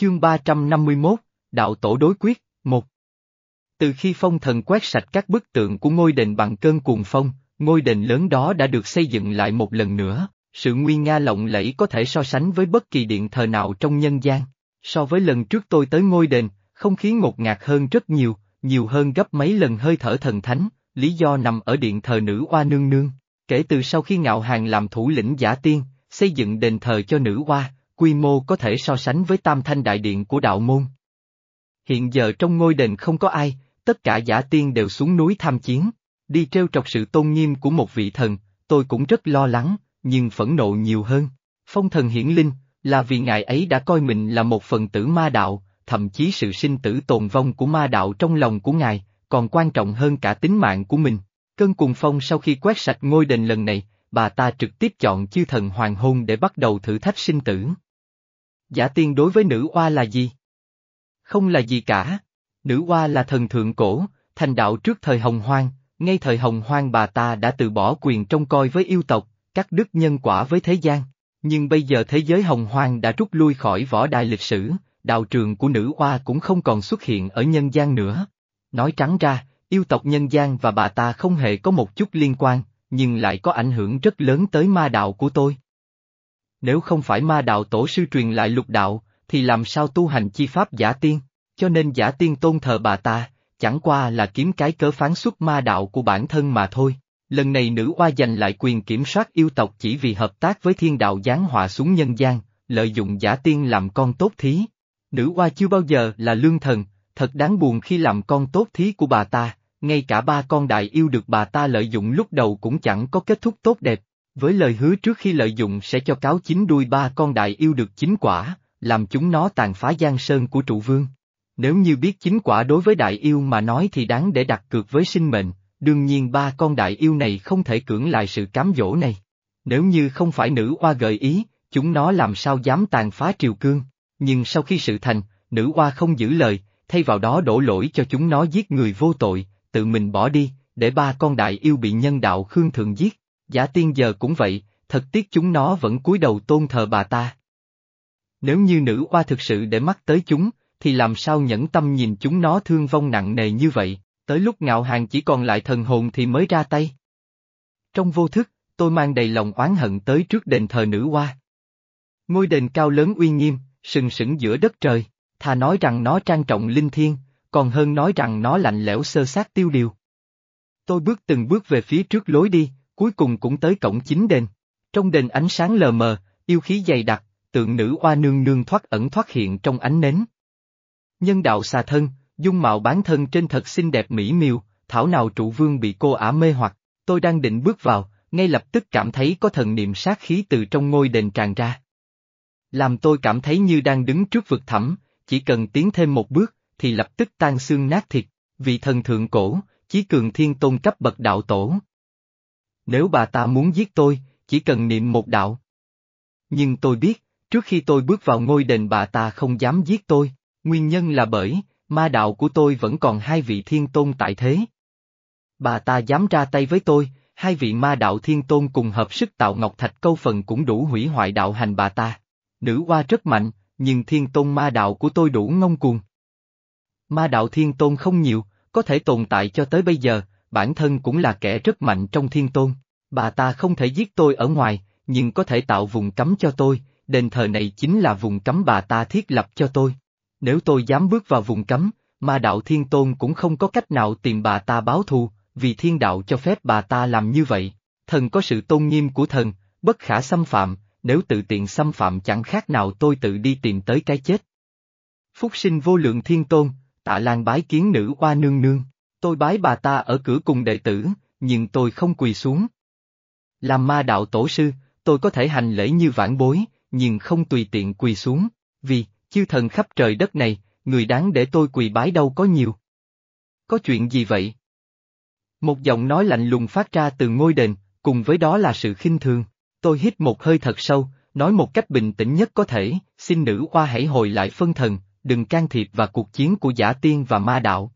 Chương 351, Đạo Tổ đối quyết, 1 Từ khi phong thần quét sạch các bức tượng của ngôi đền bằng cơn cuồng phong, ngôi đền lớn đó đã được xây dựng lại một lần nữa, sự nguy nga lộng lẫy có thể so sánh với bất kỳ điện thờ nào trong nhân gian. So với lần trước tôi tới ngôi đền, không khí ngột ngạt hơn rất nhiều, nhiều hơn gấp mấy lần hơi thở thần thánh, lý do nằm ở điện thờ nữ oa nương nương. Kể từ sau khi ngạo hàng làm thủ lĩnh giả tiên, xây dựng đền thờ cho nữ oa, quy mô có thể so sánh với tam thanh đại điện của đạo môn. Hiện giờ trong ngôi đền không có ai, tất cả giả tiên đều xuống núi tham chiến, đi treo trọc sự tôn nghiêm của một vị thần, tôi cũng rất lo lắng, nhưng phẫn nộ nhiều hơn. Phong thần hiển linh, là vì ngài ấy đã coi mình là một phần tử ma đạo, thậm chí sự sinh tử tồn vong của ma đạo trong lòng của ngài, còn quan trọng hơn cả tính mạng của mình. Cơn cùng phong sau khi quét sạch ngôi đền lần này, bà ta trực tiếp chọn chư thần hoàng hôn để bắt đầu thử thách sinh tử. Giả tiên đối với nữ oa là gì? Không là gì cả. Nữ oa là thần thượng cổ, thành đạo trước thời hồng hoang, ngay thời hồng hoang bà ta đã từ bỏ quyền trông coi với yêu tộc, cắt đứt nhân quả với thế gian. Nhưng bây giờ thế giới hồng hoang đã rút lui khỏi võ đài lịch sử, đạo trường của nữ oa cũng không còn xuất hiện ở nhân gian nữa. Nói trắng ra, yêu tộc nhân gian và bà ta không hề có một chút liên quan, nhưng lại có ảnh hưởng rất lớn tới ma đạo của tôi. Nếu không phải ma đạo tổ sư truyền lại lục đạo, thì làm sao tu hành chi pháp giả tiên, cho nên giả tiên tôn thờ bà ta, chẳng qua là kiếm cái cớ phán xuất ma đạo của bản thân mà thôi. Lần này nữ oa giành lại quyền kiểm soát yêu tộc chỉ vì hợp tác với thiên đạo giáng họa xuống nhân gian, lợi dụng giả tiên làm con tốt thí. Nữ oa chưa bao giờ là lương thần, thật đáng buồn khi làm con tốt thí của bà ta, ngay cả ba con đại yêu được bà ta lợi dụng lúc đầu cũng chẳng có kết thúc tốt đẹp, với lời hứa trước khi lợi dụng sẽ cho cáo chính đuôi ba con đại yêu được chính quả, làm chúng nó tàn phá giang sơn của trụ vương. Nếu như biết chính quả đối với đại yêu mà nói thì đáng để đặt cược với sinh mệnh, đương nhiên ba con đại yêu này không thể cưỡng lại sự cám dỗ này. Nếu như không phải nữ oa gợi ý, chúng nó làm sao dám tàn phá triều cương, nhưng sau khi sự thành, nữ oa không giữ lời, thay vào đó đổ lỗi cho chúng nó giết người vô tội, tự mình bỏ đi, để ba con đại yêu bị nhân đạo Khương Thượng giết. Giả tiên giờ cũng vậy, thật tiếc chúng nó vẫn cúi đầu tôn thờ bà ta. Nếu như nữ oa thực sự để mắt tới chúng, thì làm sao nhẫn tâm nhìn chúng nó thương vong nặng nề như vậy, tới lúc ngạo hàng chỉ còn lại thần hồn thì mới ra tay. Trong vô thức, tôi mang đầy lòng oán hận tới trước đền thờ nữ oa. Ngôi đền cao lớn uy nghiêm, sừng sững giữa đất trời, thà nói rằng nó trang trọng linh thiêng, còn hơn nói rằng nó lạnh lẽo sơ sát tiêu điều. Tôi bước từng bước về phía trước lối đi, cuối cùng cũng tới cổng chính đền. Trong đền ánh sáng lờ mờ, yêu khí dày đặc, tượng nữ oa nương nương thoát ẩn thoát hiện trong ánh nến. Nhân đạo xà thân, dung mạo bán thân trên thật xinh đẹp mỹ miều, thảo nào trụ vương bị cô ả mê hoặc, tôi đang định bước vào, ngay lập tức cảm thấy có thần niệm sát khí từ trong ngôi đền tràn ra. Làm tôi cảm thấy như đang đứng trước vực thẳm, chỉ cần tiến thêm một bước, thì lập tức tan xương nát thịt, vị thần thượng cổ, chí cường thiên tôn cấp bậc đạo tổ. Nếu bà ta muốn giết tôi, chỉ cần niệm một đạo. Nhưng tôi biết, trước khi tôi bước vào ngôi đền bà ta không dám giết tôi, nguyên nhân là bởi, ma đạo của tôi vẫn còn hai vị thiên tôn tại thế. Bà ta dám ra tay với tôi, hai vị ma đạo thiên tôn cùng hợp sức tạo ngọc thạch câu phần cũng đủ hủy hoại đạo hành bà ta. Nữ hoa rất mạnh, nhưng thiên tôn ma đạo của tôi đủ ngông cuồng. Ma đạo thiên tôn không nhiều, có thể tồn tại cho tới bây giờ, bản thân cũng là kẻ rất mạnh trong thiên tôn. Bà ta không thể giết tôi ở ngoài, nhưng có thể tạo vùng cấm cho tôi, đền thờ này chính là vùng cấm bà ta thiết lập cho tôi. Nếu tôi dám bước vào vùng cấm, ma đạo thiên tôn cũng không có cách nào tìm bà ta báo thù, vì thiên đạo cho phép bà ta làm như vậy. Thần có sự tôn nghiêm của thần, bất khả xâm phạm, nếu tự tiện xâm phạm chẳng khác nào tôi tự đi tìm tới cái chết. Phúc sinh vô lượng thiên tôn, tạ lan bái kiến nữ oa nương nương, tôi bái bà ta ở cửa cùng đệ tử, nhưng tôi không quỳ xuống. Làm ma đạo tổ sư, tôi có thể hành lễ như vãn bối, nhưng không tùy tiện quỳ xuống, vì, chư thần khắp trời đất này, người đáng để tôi quỳ bái đâu có nhiều. Có chuyện gì vậy? Một giọng nói lạnh lùng phát ra từ ngôi đền, cùng với đó là sự khinh thường. Tôi hít một hơi thật sâu, nói một cách bình tĩnh nhất có thể, xin nữ oa hãy hồi lại phân thần, đừng can thiệp vào cuộc chiến của giả tiên và ma đạo.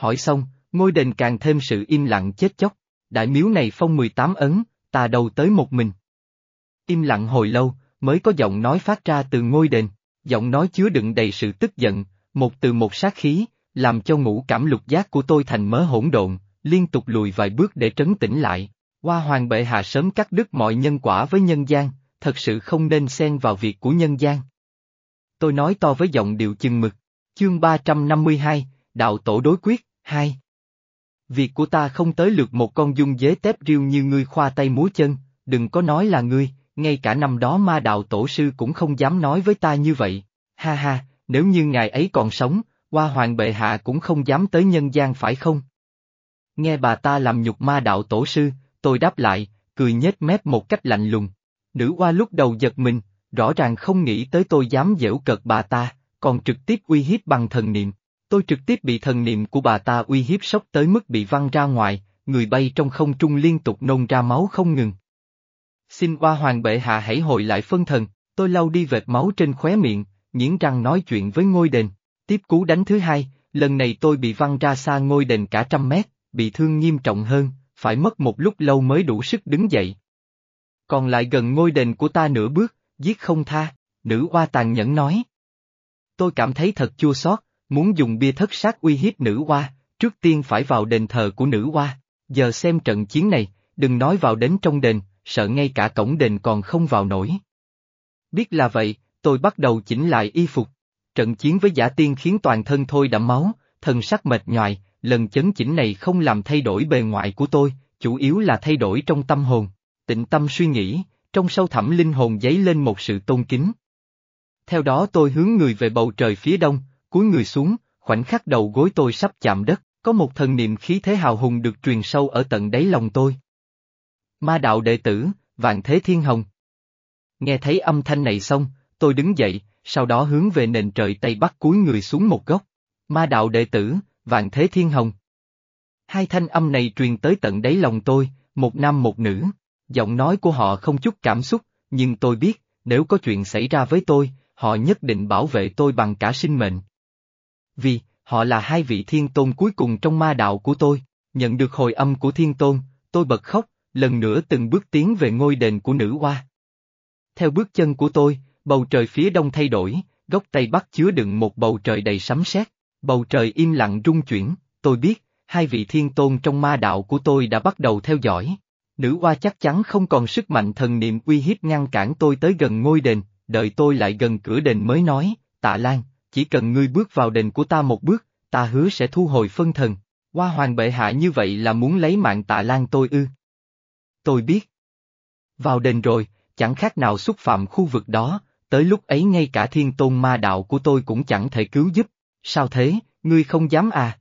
Hỏi xong, ngôi đền càng thêm sự im lặng chết chóc, đại miếu này phong 18 ấn, ta đầu tới một mình. Im lặng hồi lâu, mới có giọng nói phát ra từ ngôi đền, Giọng nói chứa đựng đầy sự tức giận, một từ một sát khí, làm cho ngũ cảm lục giác của tôi thành mớ hỗn độn, liên tục lùi vài bước để trấn tĩnh lại. Hoa hoàng bệ hạ sớm cắt đứt mọi nhân quả với nhân gian, thật sự không nên xen vào việc của nhân gian. Tôi nói to với giọng điệu chừng mực. Chương 352, Đạo Tổ Đối Quyết, hai, Việc của ta không tới lượt một con dung dế tép riêu như ngươi khoa tay múa chân, đừng có nói là ngươi, ngay cả năm đó ma đạo tổ sư cũng không dám nói với ta như vậy. Ha ha, nếu như ngài ấy còn sống, hoa hoàng bệ hạ cũng không dám tới nhân gian phải không? Nghe bà ta làm nhục ma đạo tổ sư, tôi đáp lại, cười nhếch mép một cách lạnh lùng. Nữ hoa lúc đầu giật mình, rõ ràng không nghĩ tới tôi dám dễu cợt bà ta, còn trực tiếp uy hiếp bằng thần niệm. Tôi trực tiếp bị thần niệm của bà ta uy hiếp sốc tới mức bị văng ra ngoài, người bay trong không trung liên tục nôn ra máu không ngừng. Xin hoa hoàng bệ hạ hãy hồi lại phân thần, tôi lau đi vệt máu trên khóe miệng, nghiến răng nói chuyện với ngôi đền. Tiếp cú đánh thứ hai, lần này tôi bị văng ra xa ngôi đền cả trăm mét, bị thương nghiêm trọng hơn, phải mất một lúc lâu mới đủ sức đứng dậy. Còn lại gần ngôi đền của ta nửa bước, giết không tha, nữ oa tàn nhẫn nói. Tôi cảm thấy thật chua xót, muốn dùng bia thất sát uy hiếp nữ hoa, trước tiên phải vào đền thờ của nữ hoa. giờ xem trận chiến này, đừng nói vào đến trong đền, sợ ngay cả cổng đền còn không vào nổi. Biết là vậy, tôi bắt đầu chỉnh lại y phục. Trận chiến với giả tiên khiến toàn thân thôi đẫm máu, thần sắc mệt nhoài, lần chấn chỉnh này không làm thay đổi bề ngoại của tôi, chủ yếu là thay đổi trong tâm hồn. Tịnh tâm suy nghĩ, trong sâu thẳm linh hồn dấy lên một sự tôn kính. Theo đó tôi hướng người về bầu trời phía đông, cúi người xuống, khoảnh khắc đầu gối tôi sắp chạm đất, có một thần niệm khí thế hào hùng được truyền sâu ở tận đáy lòng tôi. Ma đạo đệ tử, Vạn Thế Thiên Hồng. Nghe thấy âm thanh này xong, tôi đứng dậy, sau đó hướng về nền trời Tây Bắc cúi người xuống một góc. Ma đạo đệ tử, Vạn Thế Thiên Hồng. Hai thanh âm này truyền tới tận đáy lòng tôi, một nam một nữ. Giọng nói của họ không chút cảm xúc, nhưng tôi biết, nếu có chuyện xảy ra với tôi, họ nhất định bảo vệ tôi bằng cả sinh mệnh. Vì, họ là hai vị thiên tôn cuối cùng trong ma đạo của tôi, nhận được hồi âm của thiên tôn, tôi bật khóc, lần nữa từng bước tiến về ngôi đền của nữ hoa. Theo bước chân của tôi, bầu trời phía đông thay đổi, góc tây bắc chứa đựng một bầu trời đầy sấm sét, bầu trời im lặng rung chuyển, tôi biết, hai vị thiên tôn trong ma đạo của tôi đã bắt đầu theo dõi. Nữ hoa chắc chắn không còn sức mạnh thần niệm uy hiếp ngăn cản tôi tới gần ngôi đền, đợi tôi lại gần cửa đền mới nói, tạ Lan, chỉ cần ngươi bước vào đền của ta một bước, ta hứa sẽ thu hồi phân thần. Hoa hoàng bệ hạ như vậy là muốn lấy mạng tạ Lan tôi ư. Tôi biết. Vào đền rồi, chẳng khác nào xúc phạm khu vực đó, tới lúc ấy ngay cả thiên tôn ma đạo của tôi cũng chẳng thể cứu giúp. Sao thế, ngươi không dám à?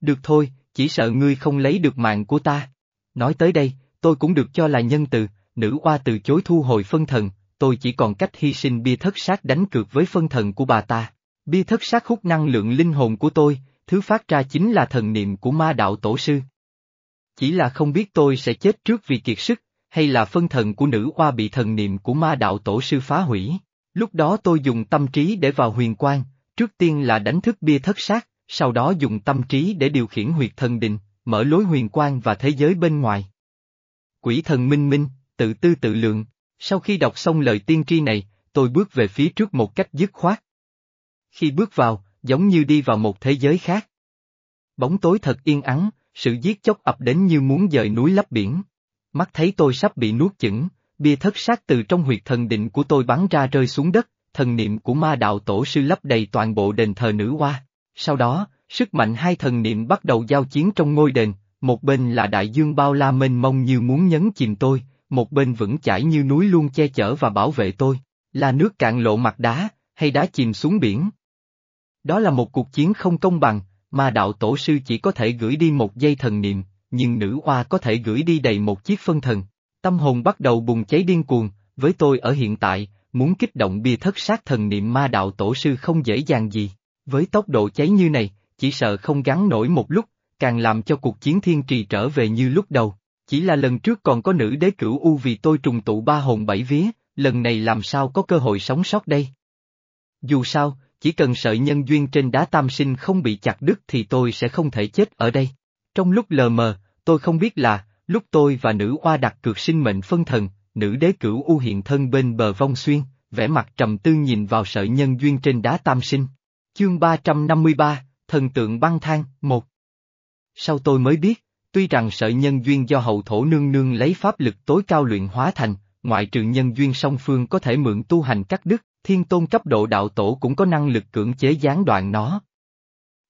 Được thôi, chỉ sợ ngươi không lấy được mạng của ta. Nói tới đây, tôi cũng được cho là nhân từ, nữ oa từ chối thu hồi phân thần, tôi chỉ còn cách hy sinh bia thất sát đánh cược với phân thần của bà ta. Bia thất sát hút năng lượng linh hồn của tôi, thứ phát ra chính là thần niệm của ma đạo tổ sư. Chỉ là không biết tôi sẽ chết trước vì kiệt sức, hay là phân thần của nữ oa bị thần niệm của ma đạo tổ sư phá hủy. Lúc đó tôi dùng tâm trí để vào huyền quan, trước tiên là đánh thức bia thất sát, sau đó dùng tâm trí để điều khiển huyệt thần đình, mở lối huyền quan và thế giới bên ngoài. Quỷ thần minh minh, tự tư tự lượng, sau khi đọc xong lời tiên tri này, tôi bước về phía trước một cách dứt khoát. Khi bước vào, giống như đi vào một thế giới khác. Bóng tối thật yên ắng, sự giết chóc ập đến như muốn dời núi lấp biển. Mắt thấy tôi sắp bị nuốt chửng, bia thất sát từ trong huyệt thần định của tôi bắn ra rơi xuống đất, thần niệm của ma đạo tổ sư lấp đầy toàn bộ đền thờ nữ hoa. Sau đó, sức mạnh hai thần niệm bắt đầu giao chiến trong ngôi đền, một bên là đại dương bao la mênh mông như muốn nhấn chìm tôi, một bên vững chãi như núi luôn che chở và bảo vệ tôi, là nước cạn lộ mặt đá, hay đá chìm xuống biển. Đó là một cuộc chiến không công bằng, mà đạo tổ sư chỉ có thể gửi đi một dây thần niệm, nhưng nữ oa có thể gửi đi đầy một chiếc phân thần. Tâm hồn bắt đầu bùng cháy điên cuồng, với tôi ở hiện tại, muốn kích động bia thất sát thần niệm ma đạo tổ sư không dễ dàng gì. Với tốc độ cháy như này, chỉ sợ không gắn nổi một lúc, càng làm cho cuộc chiến thiên trì trở về như lúc đầu. Chỉ là lần trước còn có nữ đế cửu u vì tôi trùng tụ ba hồn bảy vía, lần này làm sao có cơ hội sống sót đây? Dù sao, chỉ cần sợi nhân duyên trên đá tam sinh không bị chặt đứt thì tôi sẽ không thể chết ở đây. Trong lúc lờ mờ, tôi không biết là, lúc tôi và nữ oa đặt cược sinh mệnh phân thần, nữ đế cửu u hiện thân bên bờ vong xuyên, vẻ mặt trầm tư nhìn vào sợi nhân duyên trên đá tam sinh. Chương 353, Thần tượng băng thang, một. Sau tôi mới biết, tuy rằng sợi nhân duyên do hậu thổ nương nương lấy pháp lực tối cao luyện hóa thành, ngoại trừ nhân duyên song phương có thể mượn tu hành cắt đứt, thiên tôn cấp độ đạo tổ cũng có năng lực cưỡng chế gián đoạn nó.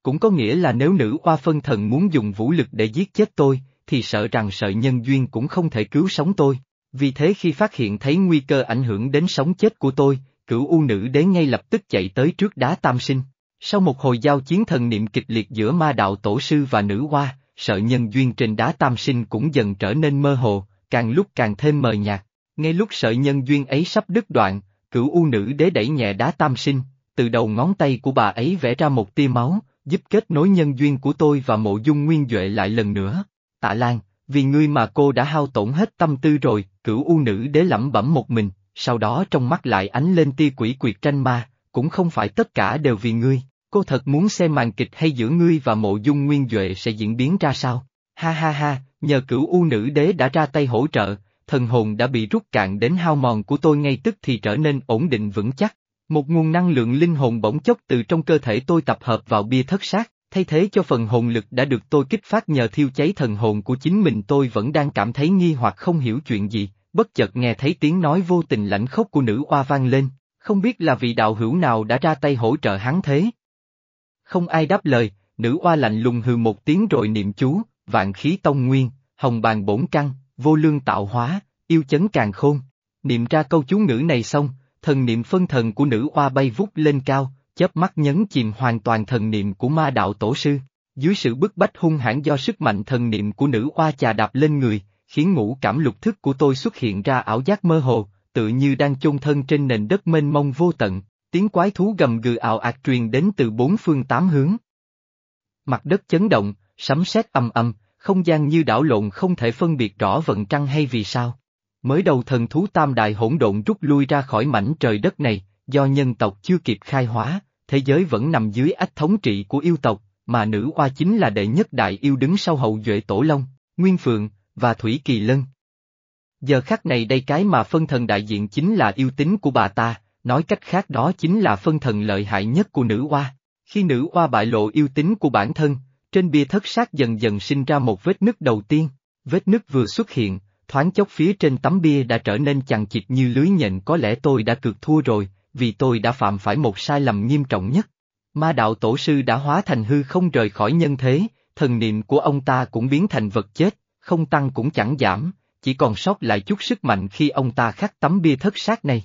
Cũng có nghĩa là nếu nữ oa phân thần muốn dùng vũ lực để giết chết tôi, thì sợ rằng sợi nhân duyên cũng không thể cứu sống tôi. Vì thế khi phát hiện thấy nguy cơ ảnh hưởng đến sống chết của tôi, cửu u nữ đế ngay lập tức chạy tới trước đá tam sinh. Sau một hồi giao chiến thần niệm kịch liệt giữa ma đạo tổ sư và nữ hoa, sợ nhân duyên trên đá tam sinh cũng dần trở nên mơ hồ, càng lúc càng thêm mờ nhạt. Ngay lúc sợi nhân duyên ấy sắp đứt đoạn, cửu u nữ đế đẩy nhẹ đá tam sinh, từ đầu ngón tay của bà ấy vẽ ra một tia máu, giúp kết nối nhân duyên của tôi và mộ dung nguyên Duệ lại lần nữa. Tạ Lan, vì ngươi mà cô đã hao tổn hết tâm tư rồi, cửu u nữ đế lẩm bẩm một mình, sau đó trong mắt lại ánh lên tia quỷ quyệt tranh ma, cũng không phải tất cả đều vì ngươi, cô thật muốn xem màn kịch hay giữa ngươi và mộ dung nguyên Duệ sẽ diễn biến ra sao. Ha ha ha, nhờ cửu u nữ đế đã ra tay hỗ trợ, thần hồn đã bị rút cạn đến hao mòn của tôi ngay tức thì trở nên ổn định vững chắc. Một nguồn năng lượng linh hồn bỗng chốc từ trong cơ thể tôi tập hợp vào bia thất sát, thay thế cho phần hồn lực đã được tôi kích phát nhờ thiêu cháy thần hồn của chính mình tôi vẫn đang cảm thấy nghi hoặc không hiểu chuyện gì, bất chợt nghe thấy tiếng nói vô tình lãnh khốc của nữ oa vang lên, không biết là vị đạo hữu nào đã ra tay hỗ trợ hắn thế. Không ai đáp lời, nữ oa lạnh lùng hừ một tiếng rồi niệm chú, vạn khí tông nguyên, hồng bàn bổn căn, vô lương tạo hóa, yêu chấn càng khôn. Niệm ra câu chú ngữ này xong, thần niệm phân thần của nữ oa bay vút lên cao, chớp mắt nhấn chìm hoàn toàn thần niệm của ma đạo tổ sư. Dưới sự bức bách hung hãn do sức mạnh thần niệm của nữ oa chà đạp lên người, khiến ngũ cảm lục thức của tôi xuất hiện ra ảo giác mơ hồ, tự như đang chôn thân trên nền đất mênh mông vô tận, tiếng quái thú gầm gừ ảo ạt truyền đến từ bốn phương tám hướng. Mặt đất chấn động, sấm sét âm âm, không gian như đảo lộn không thể phân biệt rõ vận trăng hay vì sao. Mới đầu thần thú tam đại hỗn độn rút lui ra khỏi mảnh trời đất này, do nhân tộc chưa kịp khai hóa, thế giới vẫn nằm dưới ách thống trị của yêu tộc, mà nữ oa chính là đệ nhất đại yêu đứng sau hậu duệ tổ long, nguyên phượng, và thủy kỳ lân. Giờ khắc này đây cái mà phân thần đại diện chính là yêu tính của bà ta, nói cách khác đó chính là phân thần lợi hại nhất của nữ oa. Khi nữ oa bại lộ yêu tính của bản thân, trên bia thất sát dần dần sinh ra một vết nứt đầu tiên, vết nứt vừa xuất hiện, thoáng chốc phía trên tấm bia đã trở nên chằng chịt như lưới nhện có lẽ tôi đã cược thua rồi, vì tôi đã phạm phải một sai lầm nghiêm trọng nhất. Ma đạo tổ sư đã hóa thành hư không rời khỏi nhân thế, thần niệm của ông ta cũng biến thành vật chết, không tăng cũng chẳng giảm, chỉ còn sót lại chút sức mạnh khi ông ta khắc tấm bia thất sát này.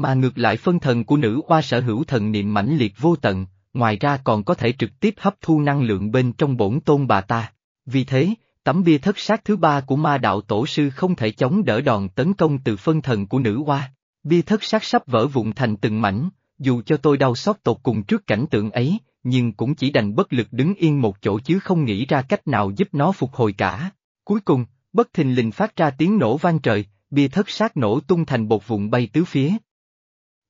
Mà ngược lại phân thần của nữ oa sở hữu thần niệm mãnh liệt vô tận, ngoài ra còn có thể trực tiếp hấp thu năng lượng bên trong bổn tôn bà ta. Vì thế, tấm bia thất sát thứ ba của ma đạo tổ sư không thể chống đỡ đòn tấn công từ phân thần của nữ oa. Bia thất sát sắp vỡ vụn thành từng mảnh, dù cho tôi đau xót tột cùng trước cảnh tượng ấy, nhưng cũng chỉ đành bất lực đứng yên một chỗ chứ không nghĩ ra cách nào giúp nó phục hồi cả. Cuối cùng, bất thình lình phát ra tiếng nổ vang trời, bia thất sát nổ tung thành bột vụn bay tứ phía.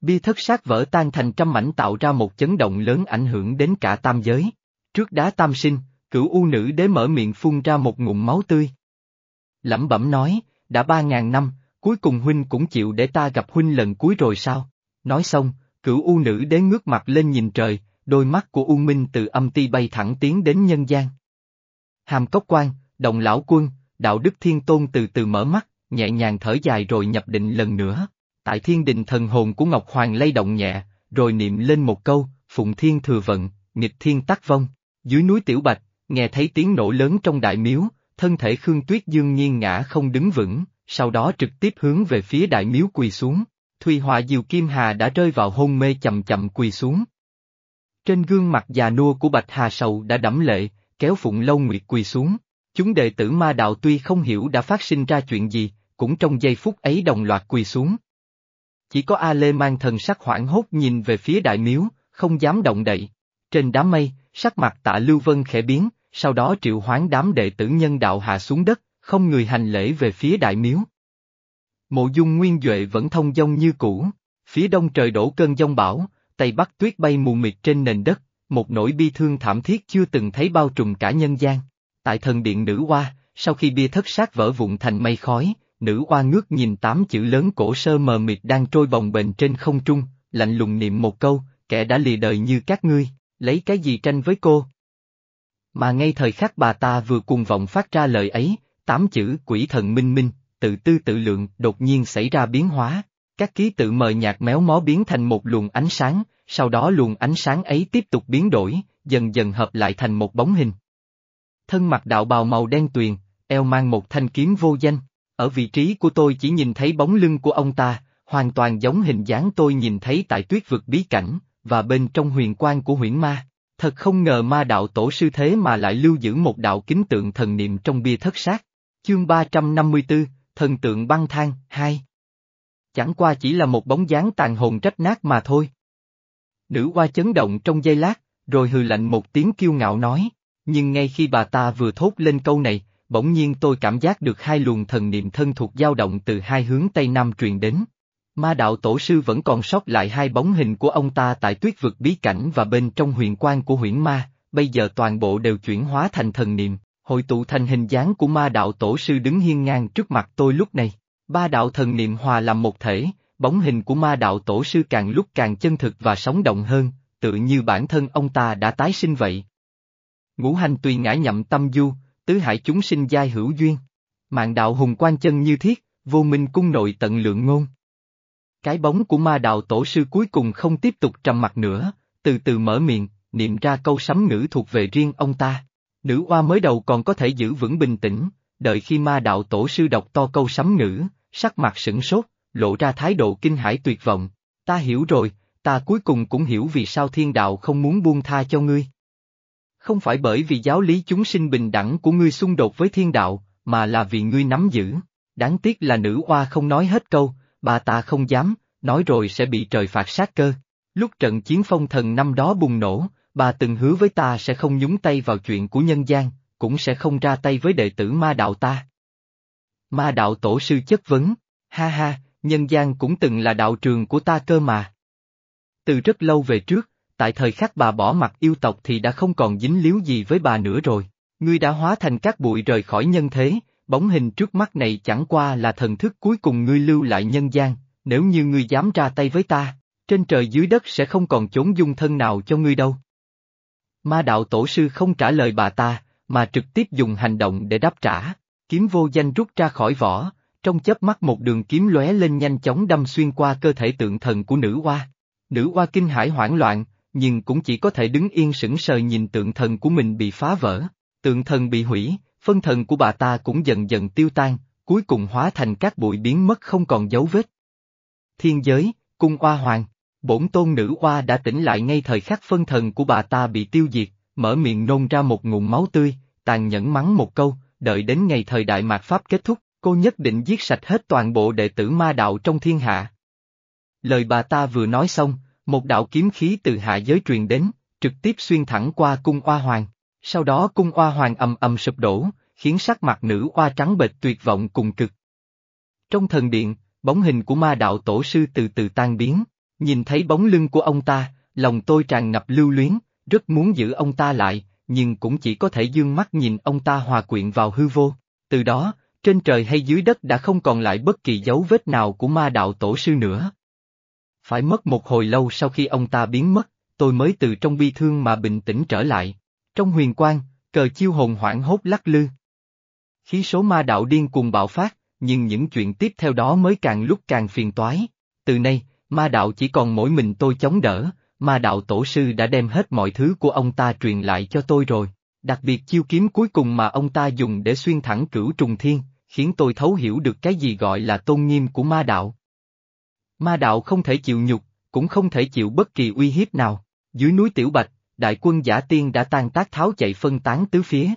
Bia thất sát vỡ tan thành trăm mảnh tạo ra một chấn động lớn ảnh hưởng đến cả tam giới. Trước đá tam sinh, cửu u nữ đế mở miệng phun ra một ngụm máu tươi. Lẩm bẩm nói, đã ba ngàn năm, cuối cùng huynh cũng chịu để ta gặp huynh lần cuối rồi sao? Nói xong, cửu u nữ đế ngước mặt lên nhìn trời, đôi mắt của U Minh từ âm ti bay thẳng tiến đến nhân gian. Hàm cốc quan, đồng lão quân, đạo đức thiên tôn từ từ mở mắt, nhẹ nhàng thở dài rồi nhập định lần nữa. Tại thiên đình thần hồn của Ngọc Hoàng lay động nhẹ, rồi niệm lên một câu, phụng thiên thừa vận, nghịch thiên tắc vong. Dưới núi Tiểu Bạch, nghe thấy tiếng nổ lớn trong đại miếu, thân thể Khương Tuyết Dương nhiên ngã không đứng vững, sau đó trực tiếp hướng về phía đại miếu quỳ xuống. Thùy Họa Diều Kim Hà đã rơi vào hôn mê chậm chậm quỳ xuống. Trên gương mặt già nua của Bạch Hà Sầu đã đẫm lệ, kéo Phụng Lâu Nguyệt quỳ xuống. Chúng đệ tử ma đạo tuy không hiểu đã phát sinh ra chuyện gì, cũng trong giây phút ấy đồng loạt quỳ xuống. Chỉ có A Lê mang thần sắc hoảng hốt nhìn về phía đại miếu, không dám động đậy. Trên đám mây, sắc mặt tạ Lưu Vân khẽ biến, sau đó triệu hoán đám đệ tử nhân đạo hạ xuống đất, không người hành lễ về phía đại miếu. Mộ dung nguyên Duệ vẫn thông dong như cũ, phía đông trời đổ cơn giông bão, tây bắc tuyết bay mù mịt trên nền đất, một nỗi bi thương thảm thiết chưa từng thấy bao trùm cả nhân gian. Tại thần điện nữ hoa, sau khi bia thất sát vỡ vụn thành mây khói, nữ oa ngước nhìn tám chữ lớn cổ sơ mờ mịt đang trôi bồng bềnh trên không trung, lạnh lùng niệm một câu, kẻ đã lìa đời như các ngươi, lấy cái gì tranh với cô? Mà ngay thời khắc bà ta vừa cùng vọng phát ra lời ấy, tám chữ quỷ thần minh minh, tự tư tự lượng đột nhiên xảy ra biến hóa, các ký tự mờ nhạt méo mó biến thành một luồng ánh sáng, sau đó luồng ánh sáng ấy tiếp tục biến đổi, dần dần hợp lại thành một bóng hình. Thân mặt đạo bào màu đen tuyền, eo mang một thanh kiếm vô danh, ở vị trí của tôi chỉ nhìn thấy bóng lưng của ông ta, hoàn toàn giống hình dáng tôi nhìn thấy tại tuyết vực bí cảnh, và bên trong huyền quan của huyễn ma. Thật không ngờ ma đạo tổ sư thế mà lại lưu giữ một đạo kính tượng thần niệm trong bia thất sát. Chương 354, Thần tượng băng thang, 2 Chẳng qua chỉ là một bóng dáng tàn hồn trách nát mà thôi. Nữ hoa chấn động trong giây lát, rồi hừ lạnh một tiếng kiêu ngạo nói, nhưng ngay khi bà ta vừa thốt lên câu này, bỗng nhiên tôi cảm giác được hai luồng thần niệm thân thuộc dao động từ hai hướng Tây Nam truyền đến. Ma đạo tổ sư vẫn còn sót lại hai bóng hình của ông ta tại tuyết vực bí cảnh và bên trong huyền quan của huyễn ma, bây giờ toàn bộ đều chuyển hóa thành thần niệm, hội tụ thành hình dáng của ma đạo tổ sư đứng hiên ngang trước mặt tôi lúc này. Ba đạo thần niệm hòa làm một thể, bóng hình của ma đạo tổ sư càng lúc càng chân thực và sống động hơn, tự như bản thân ông ta đã tái sinh vậy. Ngũ hành tùy ngã nhậm tâm du, tứ hải chúng sinh giai hữu duyên. Mạng đạo hùng quan chân như thiết, vô minh cung nội tận lượng ngôn. Cái bóng của ma đạo tổ sư cuối cùng không tiếp tục trầm mặt nữa, từ từ mở miệng, niệm ra câu sấm ngữ thuộc về riêng ông ta. Nữ oa mới đầu còn có thể giữ vững bình tĩnh, đợi khi ma đạo tổ sư đọc to câu sấm ngữ, sắc mặt sửng sốt, lộ ra thái độ kinh hãi tuyệt vọng. Ta hiểu rồi, ta cuối cùng cũng hiểu vì sao thiên đạo không muốn buông tha cho ngươi. Không phải bởi vì giáo lý chúng sinh bình đẳng của ngươi xung đột với thiên đạo, mà là vì ngươi nắm giữ. Đáng tiếc là nữ oa không nói hết câu, bà ta không dám, nói rồi sẽ bị trời phạt sát cơ. Lúc trận chiến phong thần năm đó bùng nổ, bà từng hứa với ta sẽ không nhúng tay vào chuyện của nhân gian, cũng sẽ không ra tay với đệ tử ma đạo ta. Ma đạo tổ sư chất vấn, ha ha, nhân gian cũng từng là đạo trường của ta cơ mà. Từ rất lâu về trước, tại thời khắc bà bỏ mặt yêu tộc thì đã không còn dính líu gì với bà nữa rồi. Ngươi đã hóa thành các bụi rời khỏi nhân thế, bóng hình trước mắt này chẳng qua là thần thức cuối cùng ngươi lưu lại nhân gian, nếu như ngươi dám ra tay với ta, trên trời dưới đất sẽ không còn chốn dung thân nào cho ngươi đâu. Ma đạo tổ sư không trả lời bà ta, mà trực tiếp dùng hành động để đáp trả, kiếm vô danh rút ra khỏi vỏ, trong chớp mắt một đường kiếm lóe lên nhanh chóng đâm xuyên qua cơ thể tượng thần của nữ hoa. Nữ hoa kinh hãi hoảng loạn, nhưng cũng chỉ có thể đứng yên sững sờ nhìn tượng thần của mình bị phá vỡ. Tượng thần bị hủy, phân thần của bà ta cũng dần dần tiêu tan, cuối cùng hóa thành các bụi biến mất không còn dấu vết. Thiên giới, cung oa hoàng, bổn tôn nữ oa đã tỉnh lại ngay thời khắc phân thần của bà ta bị tiêu diệt, mở miệng nôn ra một ngụm máu tươi, tàn nhẫn mắng một câu, đợi đến ngày thời đại mạt Pháp kết thúc, cô nhất định giết sạch hết toàn bộ đệ tử ma đạo trong thiên hạ. Lời bà ta vừa nói xong, một đạo kiếm khí từ hạ giới truyền đến, trực tiếp xuyên thẳng qua cung oa hoàng. Sau đó cung oa hoàng ầm ầm sụp đổ, khiến sắc mặt nữ oa trắng bệch tuyệt vọng cùng cực. Trong thần điện, bóng hình của ma đạo tổ sư từ từ tan biến, nhìn thấy bóng lưng của ông ta, lòng tôi tràn ngập lưu luyến, rất muốn giữ ông ta lại, nhưng cũng chỉ có thể dương mắt nhìn ông ta hòa quyện vào hư vô. Từ đó, trên trời hay dưới đất đã không còn lại bất kỳ dấu vết nào của ma đạo tổ sư nữa. Phải mất một hồi lâu sau khi ông ta biến mất, tôi mới từ trong bi thương mà bình tĩnh trở lại. Trong huyền quang, cờ chiêu hồn hoảng hốt lắc lư. Khí số ma đạo điên cuồng bạo phát, nhưng những chuyện tiếp theo đó mới càng lúc càng phiền toái. Từ nay, ma đạo chỉ còn mỗi mình tôi chống đỡ, ma đạo tổ sư đã đem hết mọi thứ của ông ta truyền lại cho tôi rồi. Đặc biệt chiêu kiếm cuối cùng mà ông ta dùng để xuyên thẳng cửu trùng thiên, khiến tôi thấu hiểu được cái gì gọi là tôn nghiêm của ma đạo. Ma đạo không thể chịu nhục, cũng không thể chịu bất kỳ uy hiếp nào. Dưới núi Tiểu Bạch, đại quân giả tiên đã tan tác tháo chạy phân tán tứ phía.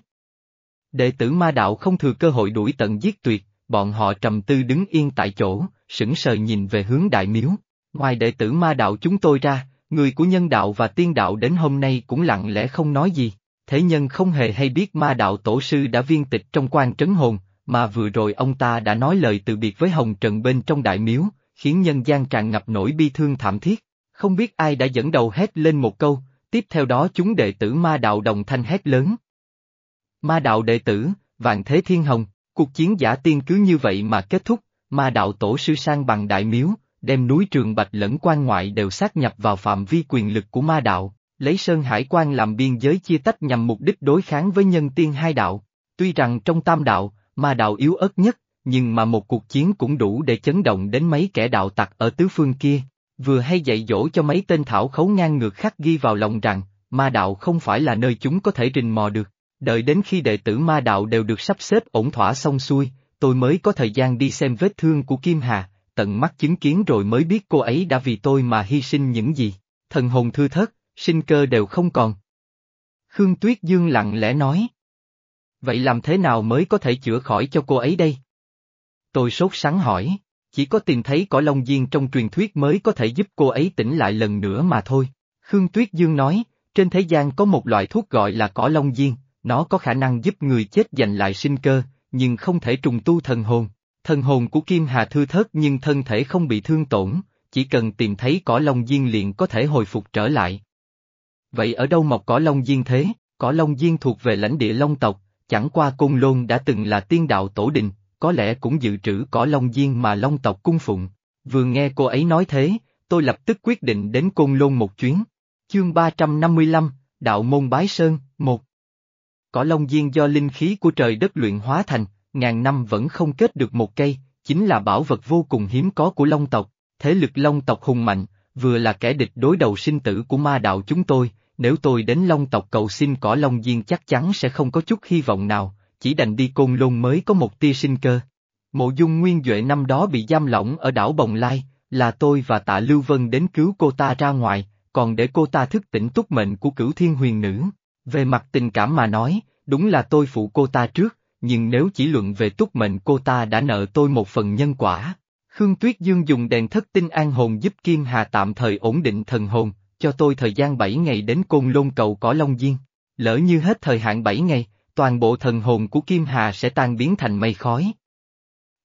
Đệ tử ma đạo không thừa cơ hội đuổi tận giết tuyệt, bọn họ trầm tư đứng yên tại chỗ, sững sờ nhìn về hướng đại miếu. Ngoài đệ tử ma đạo chúng tôi ra, người của nhân đạo và tiên đạo đến hôm nay cũng lặng lẽ không nói gì. Thế nhân không hề hay biết ma đạo tổ sư đã viên tịch trong quan trấn hồn, mà vừa rồi ông ta đã nói lời từ biệt với Hồng Trần bên trong đại miếu, khiến nhân gian tràn ngập nỗi bi thương thảm thiết. Không biết ai đã dẫn đầu hét lên một câu, tiếp theo đó chúng đệ tử ma đạo đồng thanh hét lớn. Ma đạo đệ tử, vạn thế thiên hồng, Cuộc chiến giả tiên cứ như vậy mà kết thúc, ma đạo tổ sư sang bằng đại miếu, đem núi Trường Bạch lẫn quan ngoại đều sát nhập vào phạm vi quyền lực của ma đạo, lấy Sơn Hải quan làm biên giới chia tách nhằm mục đích đối kháng với nhân tiên hai đạo. Tuy rằng trong tam đạo, ma đạo yếu ớt nhất, nhưng mà một cuộc chiến cũng đủ để chấn động đến mấy kẻ đạo tặc ở tứ phương kia, vừa hay dạy dỗ cho mấy tên thảo khấu ngang ngược khắc ghi vào lòng rằng, ma đạo không phải là nơi chúng có thể rình mò được, đợi đến khi đệ tử ma đạo đều được sắp xếp ổn thỏa xong xuôi, tôi mới có thời gian đi xem vết thương của Kim Hà, tận mắt chứng kiến rồi mới biết cô ấy đã vì tôi mà hy sinh những gì, thần hồn thư thất, sinh cơ đều không còn. Khương Tuyết Dương lặng lẽ nói. Vậy làm thế nào mới có thể chữa khỏi cho cô ấy đây? Tôi sốt sắng hỏi, chỉ có tìm thấy cỏ long diên trong truyền thuyết mới có thể giúp cô ấy tỉnh lại lần nữa mà thôi. Khương Tuyết Dương nói, trên thế gian có một loại thuốc gọi là cỏ long diên, nó có khả năng giúp người chết giành lại sinh cơ, nhưng không thể trùng tu thần hồn. Thần hồn của Kim Hà thư thớt nhưng thân thể không bị thương tổn, chỉ cần tìm thấy cỏ long diên liền có thể hồi phục trở lại. Vậy ở đâu mọc cỏ long diên thế? Cỏ long diên thuộc về lãnh địa long tộc, chẳng qua Côn Lôn đã từng là tiên đạo tổ đình, có lẽ cũng dự trữ cỏ long diên mà long tộc cung phụng. Vừa nghe cô ấy nói thế, tôi lập tức quyết định đến Côn Lôn một chuyến. Chương 355, Đạo Môn Bái Sơn, 1 Cỏ long diên do linh khí của trời đất luyện hóa thành, ngàn năm vẫn không kết được một cây, chính là bảo vật vô cùng hiếm có của long tộc, thế lực long tộc hùng mạnh, vừa là kẻ địch đối đầu sinh tử của ma đạo chúng tôi, nếu tôi đến long tộc cầu xin cỏ long diên chắc chắn sẽ không có chút hy vọng nào, chỉ đành đi côn lôn mới có một tia sinh cơ. Mộ dung nguyên Duệ năm đó bị giam lỏng ở đảo Bồng Lai, là tôi và tạ Lưu Vân đến cứu cô ta ra ngoài, còn để cô ta thức tỉnh túc mệnh của cửu thiên huyền nữ. Về mặt tình cảm mà nói, đúng là tôi phụ cô ta trước, nhưng nếu chỉ luận về túc mệnh cô ta đã nợ tôi một phần nhân quả. Khương Tuyết Dương dùng đèn thất tinh an hồn giúp Kim Hà tạm thời ổn định thần hồn, cho tôi thời gian 7 ngày đến côn lôn cầu cỏ Long Diên. Lỡ như hết thời hạn 7 ngày, toàn bộ thần hồn của Kim Hà sẽ tan biến thành mây khói.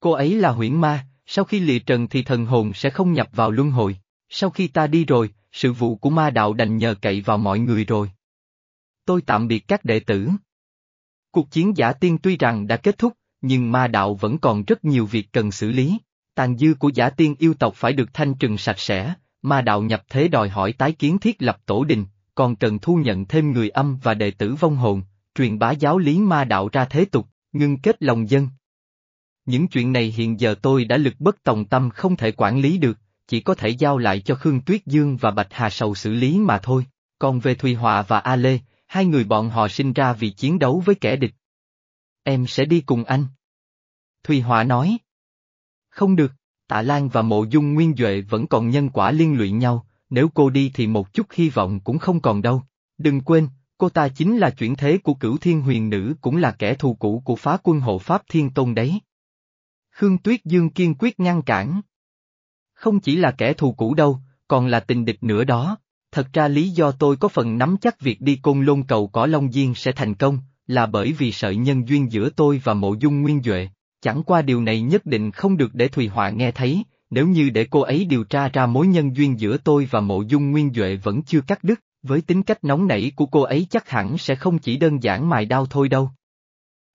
Cô ấy là huyễn ma, sau khi lìa trần thì thần hồn sẽ không nhập vào luân hồi. Sau khi ta đi rồi, sự vụ của ma đạo đành nhờ cậy vào mọi người rồi. Tôi tạm biệt các đệ tử. Cuộc chiến giả tiên tuy rằng đã kết thúc, nhưng ma đạo vẫn còn rất nhiều việc cần xử lý. Tàn dư của giả tiên yêu tộc phải được thanh trừng sạch sẽ, ma đạo nhập thế đòi hỏi tái kiến thiết lập tổ đình, còn cần thu nhận thêm người âm và đệ tử vong hồn, truyền bá giáo lý ma đạo ra thế tục, ngưng kết lòng dân. Những chuyện này hiện giờ tôi đã lực bất tòng tâm không thể quản lý được, chỉ có thể giao lại cho Khương Tuyết Dương và Bạch Hà Sầu xử lý mà thôi. Còn về Thùy Họa và A Lê, hai người bọn họ sinh ra vì chiến đấu với kẻ địch. Em sẽ đi cùng anh. Thùy Họa nói. Không được, Tạ Lan và Mộ Dung Nguyên Duệ vẫn còn nhân quả liên lụy nhau, nếu cô đi thì một chút hy vọng cũng không còn đâu. Đừng quên, cô ta chính là chuyển thế của cửu thiên huyền nữ cũng là kẻ thù cũ của phá quân hộ Pháp Thiên Tôn đấy. Khương Tuyết Dương kiên quyết ngăn cản. Không chỉ là kẻ thù cũ đâu, còn là tình địch nữa đó. Thật ra lý do tôi có phần nắm chắc việc đi côn lôn cầu cỏ Long Diên sẽ thành công, là bởi vì sợi nhân duyên giữa tôi và mộ dung nguyên Duệ. Chẳng qua điều này nhất định không được để Thùy Họa nghe thấy, nếu như để cô ấy điều tra ra mối nhân duyên giữa tôi và mộ dung nguyên Duệ vẫn chưa cắt đứt, với tính cách nóng nảy của cô ấy chắc hẳn sẽ không chỉ đơn giản mài đau thôi đâu.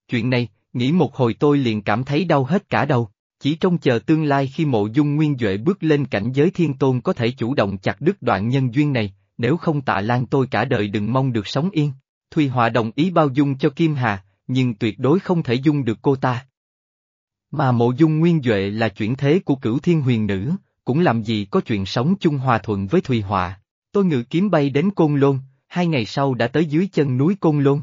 Chuyện này, nghĩ một hồi tôi liền cảm thấy đau hết cả đầu, chỉ trông chờ tương lai khi mộ dung nguyên Duệ bước lên cảnh giới thiên tôn có thể chủ động chặt đứt đoạn nhân duyên này, nếu không tạ lan tôi cả đời đừng mong được sống yên. Thùy Họa đồng ý bao dung cho Kim Hà, nhưng tuyệt đối không thể dung được cô ta. Mà mộ dung nguyên Duệ là chuyển thế của cửu thiên huyền nữ, cũng làm gì có chuyện sống chung hòa thuận với Thùy Họa. Tôi ngự kiếm bay đến Côn Lôn, hai ngày sau đã tới dưới chân núi Côn Lôn.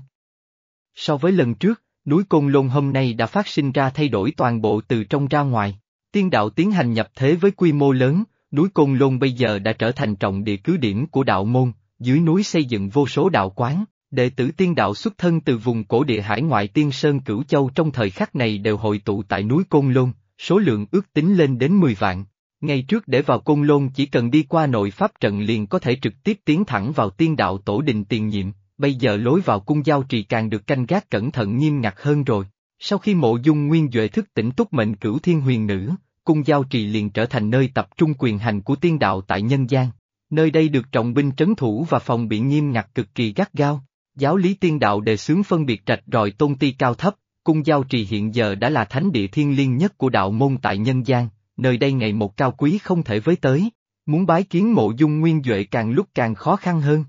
So với lần trước, núi Côn Lôn hôm nay đã phát sinh ra thay đổi toàn bộ từ trong ra ngoài. Tiên đạo tiến hành nhập thế với quy mô lớn, núi Côn Lôn bây giờ đã trở thành trọng địa cứ điểm của đạo môn, dưới núi xây dựng vô số đạo quán, đệ tử tiên đạo xuất thân từ vùng cổ địa hải ngoại tiên sơn cửu châu trong thời khắc này đều hội tụ tại núi Côn Lôn, số lượng ước tính lên đến 10 vạn. Ngày trước để vào Côn Lôn chỉ cần đi qua nội pháp trận liền có thể trực tiếp tiến thẳng vào tiên đạo tổ đình tiền nhiệm, bây giờ lối vào cung giao trì càng được canh gác cẩn thận nghiêm ngặt hơn rồi. Sau khi mộ dung nguyên Duệ thức tỉnh túc mệnh cửu thiên huyền nữ, cung giao trì liền trở thành nơi tập trung quyền hành của tiên đạo tại nhân gian. Nơi đây được trọng binh trấn thủ và phòng bị nghiêm ngặt cực kỳ gắt gao. Giáo lý tiên đạo đề xướng phân biệt trạch rọi tôn ti cao thấp, cung giao trì hiện giờ đã là thánh địa thiên liêng nhất của đạo môn tại nhân gian, nơi đây ngày một cao quý không thể với tới, muốn bái kiến mộ dung nguyên Duệ càng lúc càng khó khăn hơn.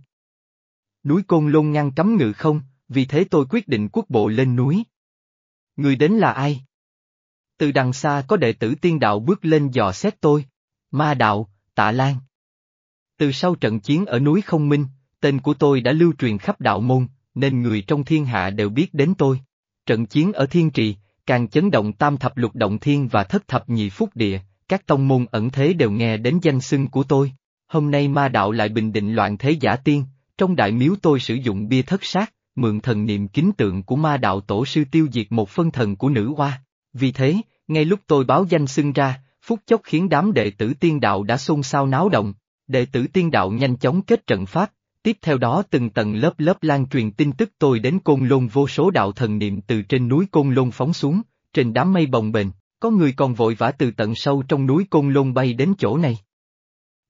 Núi Côn Lôn ngăn cấm ngự không, vì thế tôi quyết định quốc bộ lên núi. Người đến là ai? Từ đằng xa có đệ tử tiên đạo bước lên dò xét tôi. Ma đạo, tạ lan. Từ sau trận chiến ở núi Không Minh, tên của tôi đã lưu truyền khắp đạo môn, nên người trong thiên hạ đều biết đến tôi. Trận chiến ở thiên trì, càng chấn động tam thập lục động thiên và thất thập nhị phúc địa, các tông môn ẩn thế đều nghe đến danh xưng của tôi. Hôm nay ma đạo lại bình định loạn thế giả tiên, trong đại miếu tôi sử dụng bia thất sát, mượn thần niệm kính tượng của ma đạo tổ sư tiêu diệt một phân thần của nữ hoa. Vì thế, ngay lúc tôi báo danh xưng ra, phút chốc khiến đám đệ tử tiên đạo đã xôn xao náo động. Đệ tử tiên đạo nhanh chóng kết trận pháp, tiếp theo đó từng tầng lớp lớp lan truyền tin tức tôi đến côn lôn vô số đạo thần niệm từ trên núi côn lôn phóng xuống, trên đám mây bồng bềnh, có người còn vội vã từ tận sâu trong núi côn lôn bay đến chỗ này.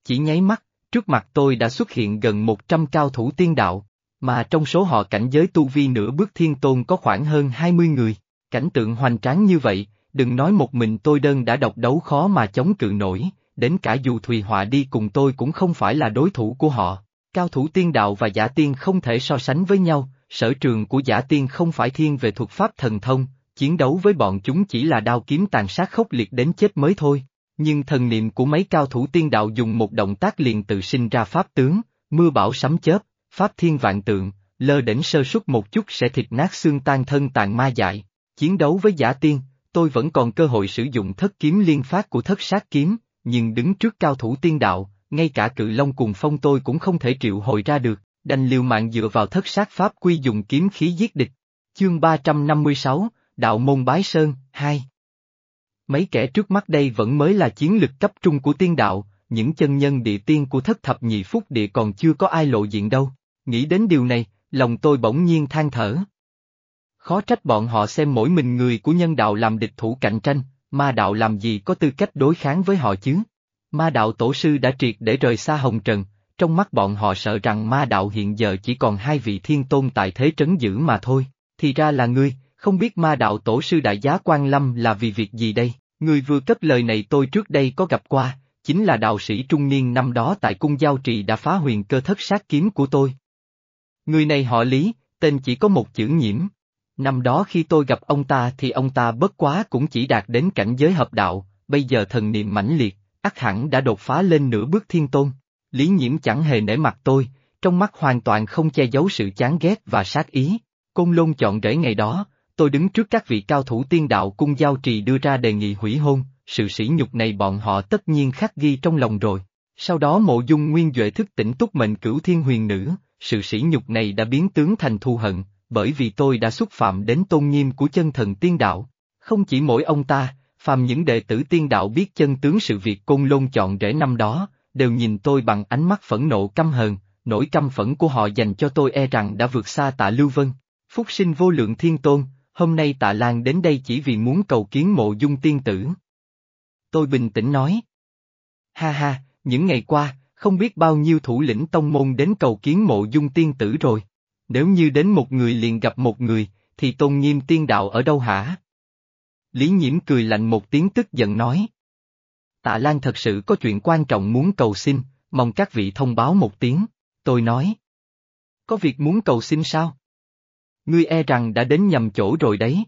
Chỉ nháy mắt, trước mặt tôi đã xuất hiện gần 100 cao thủ tiên đạo, mà trong số họ cảnh giới tu vi nửa bước thiên tôn có khoảng hơn 20 người, cảnh tượng hoành tráng như vậy, đừng nói một mình tôi đơn đã độc đấu khó mà chống cự nổi, đến cả dù Thùy Họa đi cùng tôi cũng không phải là đối thủ của họ. Cao thủ tiên đạo và giả tiên không thể so sánh với nhau, sở trường của giả tiên không phải thiên về thuật pháp thần thông, chiến đấu với bọn chúng chỉ là đao kiếm tàn sát khốc liệt đến chết mới thôi. Nhưng thần niệm của mấy cao thủ tiên đạo dùng một động tác liền tự sinh ra pháp tướng, mưa bão sấm chớp, pháp thiên vạn tượng, lơ đỉnh sơ suất một chút sẽ thịt nát xương tan thân tàn ma dại. Chiến đấu với giả tiên, tôi vẫn còn cơ hội sử dụng thất kiếm liên phát của thất sát kiếm, nhưng đứng trước cao thủ tiên đạo, ngay cả cự long cùng phong tôi cũng không thể triệu hồi ra được, đành liều mạng dựa vào thất sát pháp quy dùng kiếm khí giết địch. Chương 356, Đạo môn Bái Sơn, 2 Mấy kẻ trước mắt đây vẫn mới là chiến lực cấp trung của tiên đạo, những chân nhân địa tiên của thất thập nhị phúc địa còn chưa có ai lộ diện đâu. Nghĩ đến điều này, lòng tôi bỗng nhiên than thở. Khó trách bọn họ xem mỗi mình người của nhân đạo làm địch thủ cạnh tranh, ma đạo làm gì có tư cách đối kháng với họ chứ? Ma đạo tổ sư đã triệt để rời xa hồng trần, trong mắt bọn họ sợ rằng ma đạo hiện giờ chỉ còn hai vị thiên tôn tại thế trấn giữ mà thôi, thì ra là ngươi, không biết ma đạo tổ sư đại giá quan lâm là vì việc gì đây, người vừa cất lời này tôi trước đây có gặp qua, chính là đạo sĩ trung niên năm đó tại cung giao trì đã phá huyền cơ thất sát kiếm của tôi. Người này họ Lý, tên chỉ có một chữ nhiễm. Năm đó khi tôi gặp ông ta thì ông ta bất quá cũng chỉ đạt đến cảnh giới hợp đạo, bây giờ thần niệm mãnh liệt, ắt hẳn đã đột phá lên nửa bước thiên tôn. Lý nhiễm chẳng hề nể mặt tôi, trong mắt hoàn toàn không che giấu sự chán ghét và sát ý. Côn lôn chọn rễ ngày đó, tôi đứng trước các vị cao thủ tiên đạo cung giao trì đưa ra đề nghị hủy hôn, sự sỉ nhục này bọn họ tất nhiên khắc ghi trong lòng rồi. Sau đó mộ dung nguyên Duệ thức tỉnh túc mệnh cửu thiên huyền nữ, sự sỉ nhục này đã biến tướng thành thù hận, bởi vì tôi đã xúc phạm đến tôn nghiêm của chân thần tiên đạo. Không chỉ mỗi ông ta, phàm những đệ tử tiên đạo biết chân tướng sự việc côn lôn chọn rễ năm đó, đều nhìn tôi bằng ánh mắt phẫn nộ căm hờn, nỗi căm phẫn của họ dành cho tôi e rằng đã vượt xa tạ Lưu Vân. Phúc sinh vô lượng thiên tôn, hôm nay tạ Lan đến đây chỉ vì muốn cầu kiến mộ dung tiên tử. Tôi bình tĩnh nói. Ha ha, những ngày qua, không biết bao nhiêu thủ lĩnh tông môn đến cầu kiến mộ dung tiên tử rồi. Nếu như đến một người liền gặp một người, thì tôn nghiêm tiên đạo ở đâu hả? Lý nhiễm cười lạnh một tiếng tức giận nói. Tạ Lan thật sự có chuyện quan trọng muốn cầu xin, mong các vị thông báo một tiếng, tôi nói. Có việc muốn cầu xin sao? Ngươi e rằng đã đến nhầm chỗ rồi đấy.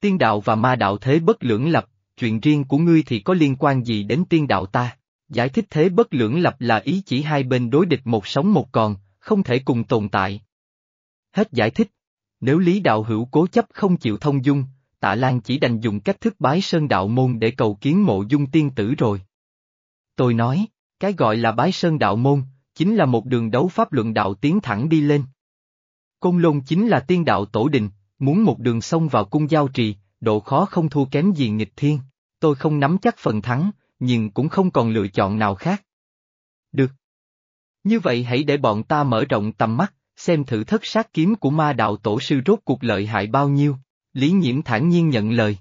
Tiên đạo và ma đạo thế bất lưỡng lập, chuyện riêng của ngươi thì có liên quan gì đến tiên đạo ta? Giải thích thế bất lưỡng lập là ý chỉ hai bên đối địch một sống một còn, không thể cùng tồn tại. Hết giải thích. Nếu lý đạo hữu cố chấp không chịu thông dung, tạ Lan chỉ đành dùng cách thức bái sơn đạo môn để cầu kiến mộ dung tiên tử rồi. Tôi nói, cái gọi là bái sơn đạo môn, chính là một đường đấu pháp luận đạo tiến thẳng đi lên. Côn Lôn chính là tiên đạo tổ đình, muốn một đường sông vào cung giao trì, độ khó không thua kém gì nghịch thiên. Tôi không nắm chắc phần thắng, nhưng cũng không còn lựa chọn nào khác. Được. Như vậy hãy để bọn ta mở rộng tầm mắt, xem thử thất sát kiếm của ma đạo tổ sư rốt cuộc lợi hại bao nhiêu. Lý nhiễm thản nhiên nhận lời.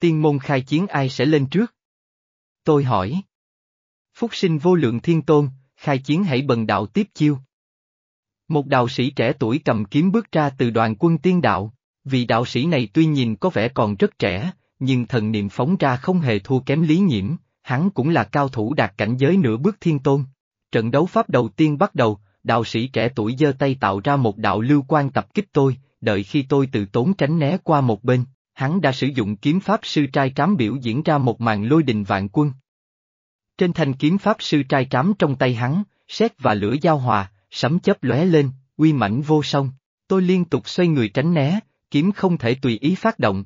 Tiên môn khai chiến ai sẽ lên trước? Tôi hỏi. Phúc sinh vô lượng thiên tôn, khai chiến hãy bần đạo tiếp chiêu. Một đạo sĩ trẻ tuổi cầm kiếm bước ra từ đoàn quân tiên đạo, Vị đạo sĩ này tuy nhìn có vẻ còn rất trẻ, nhưng thần niệm phóng ra không hề thua kém lý nhiễm, hắn cũng là cao thủ đạt cảnh giới nửa bước thiên tôn. Trận đấu pháp đầu tiên bắt đầu, đạo sĩ trẻ tuổi giơ tay tạo ra một đạo lưu quan tập kích tôi, đợi khi tôi tự tốn tránh né qua một bên, hắn đã sử dụng kiếm pháp sư trai trám biểu diễn ra một màn lôi đình vạn quân. Trên thanh kiếm pháp sư trai trám trong tay hắn, sét và lửa giao hòa, sấm chớp lóe lên, uy mãnh vô song. Tôi liên tục xoay người tránh né, kiếm không thể tùy ý phát động.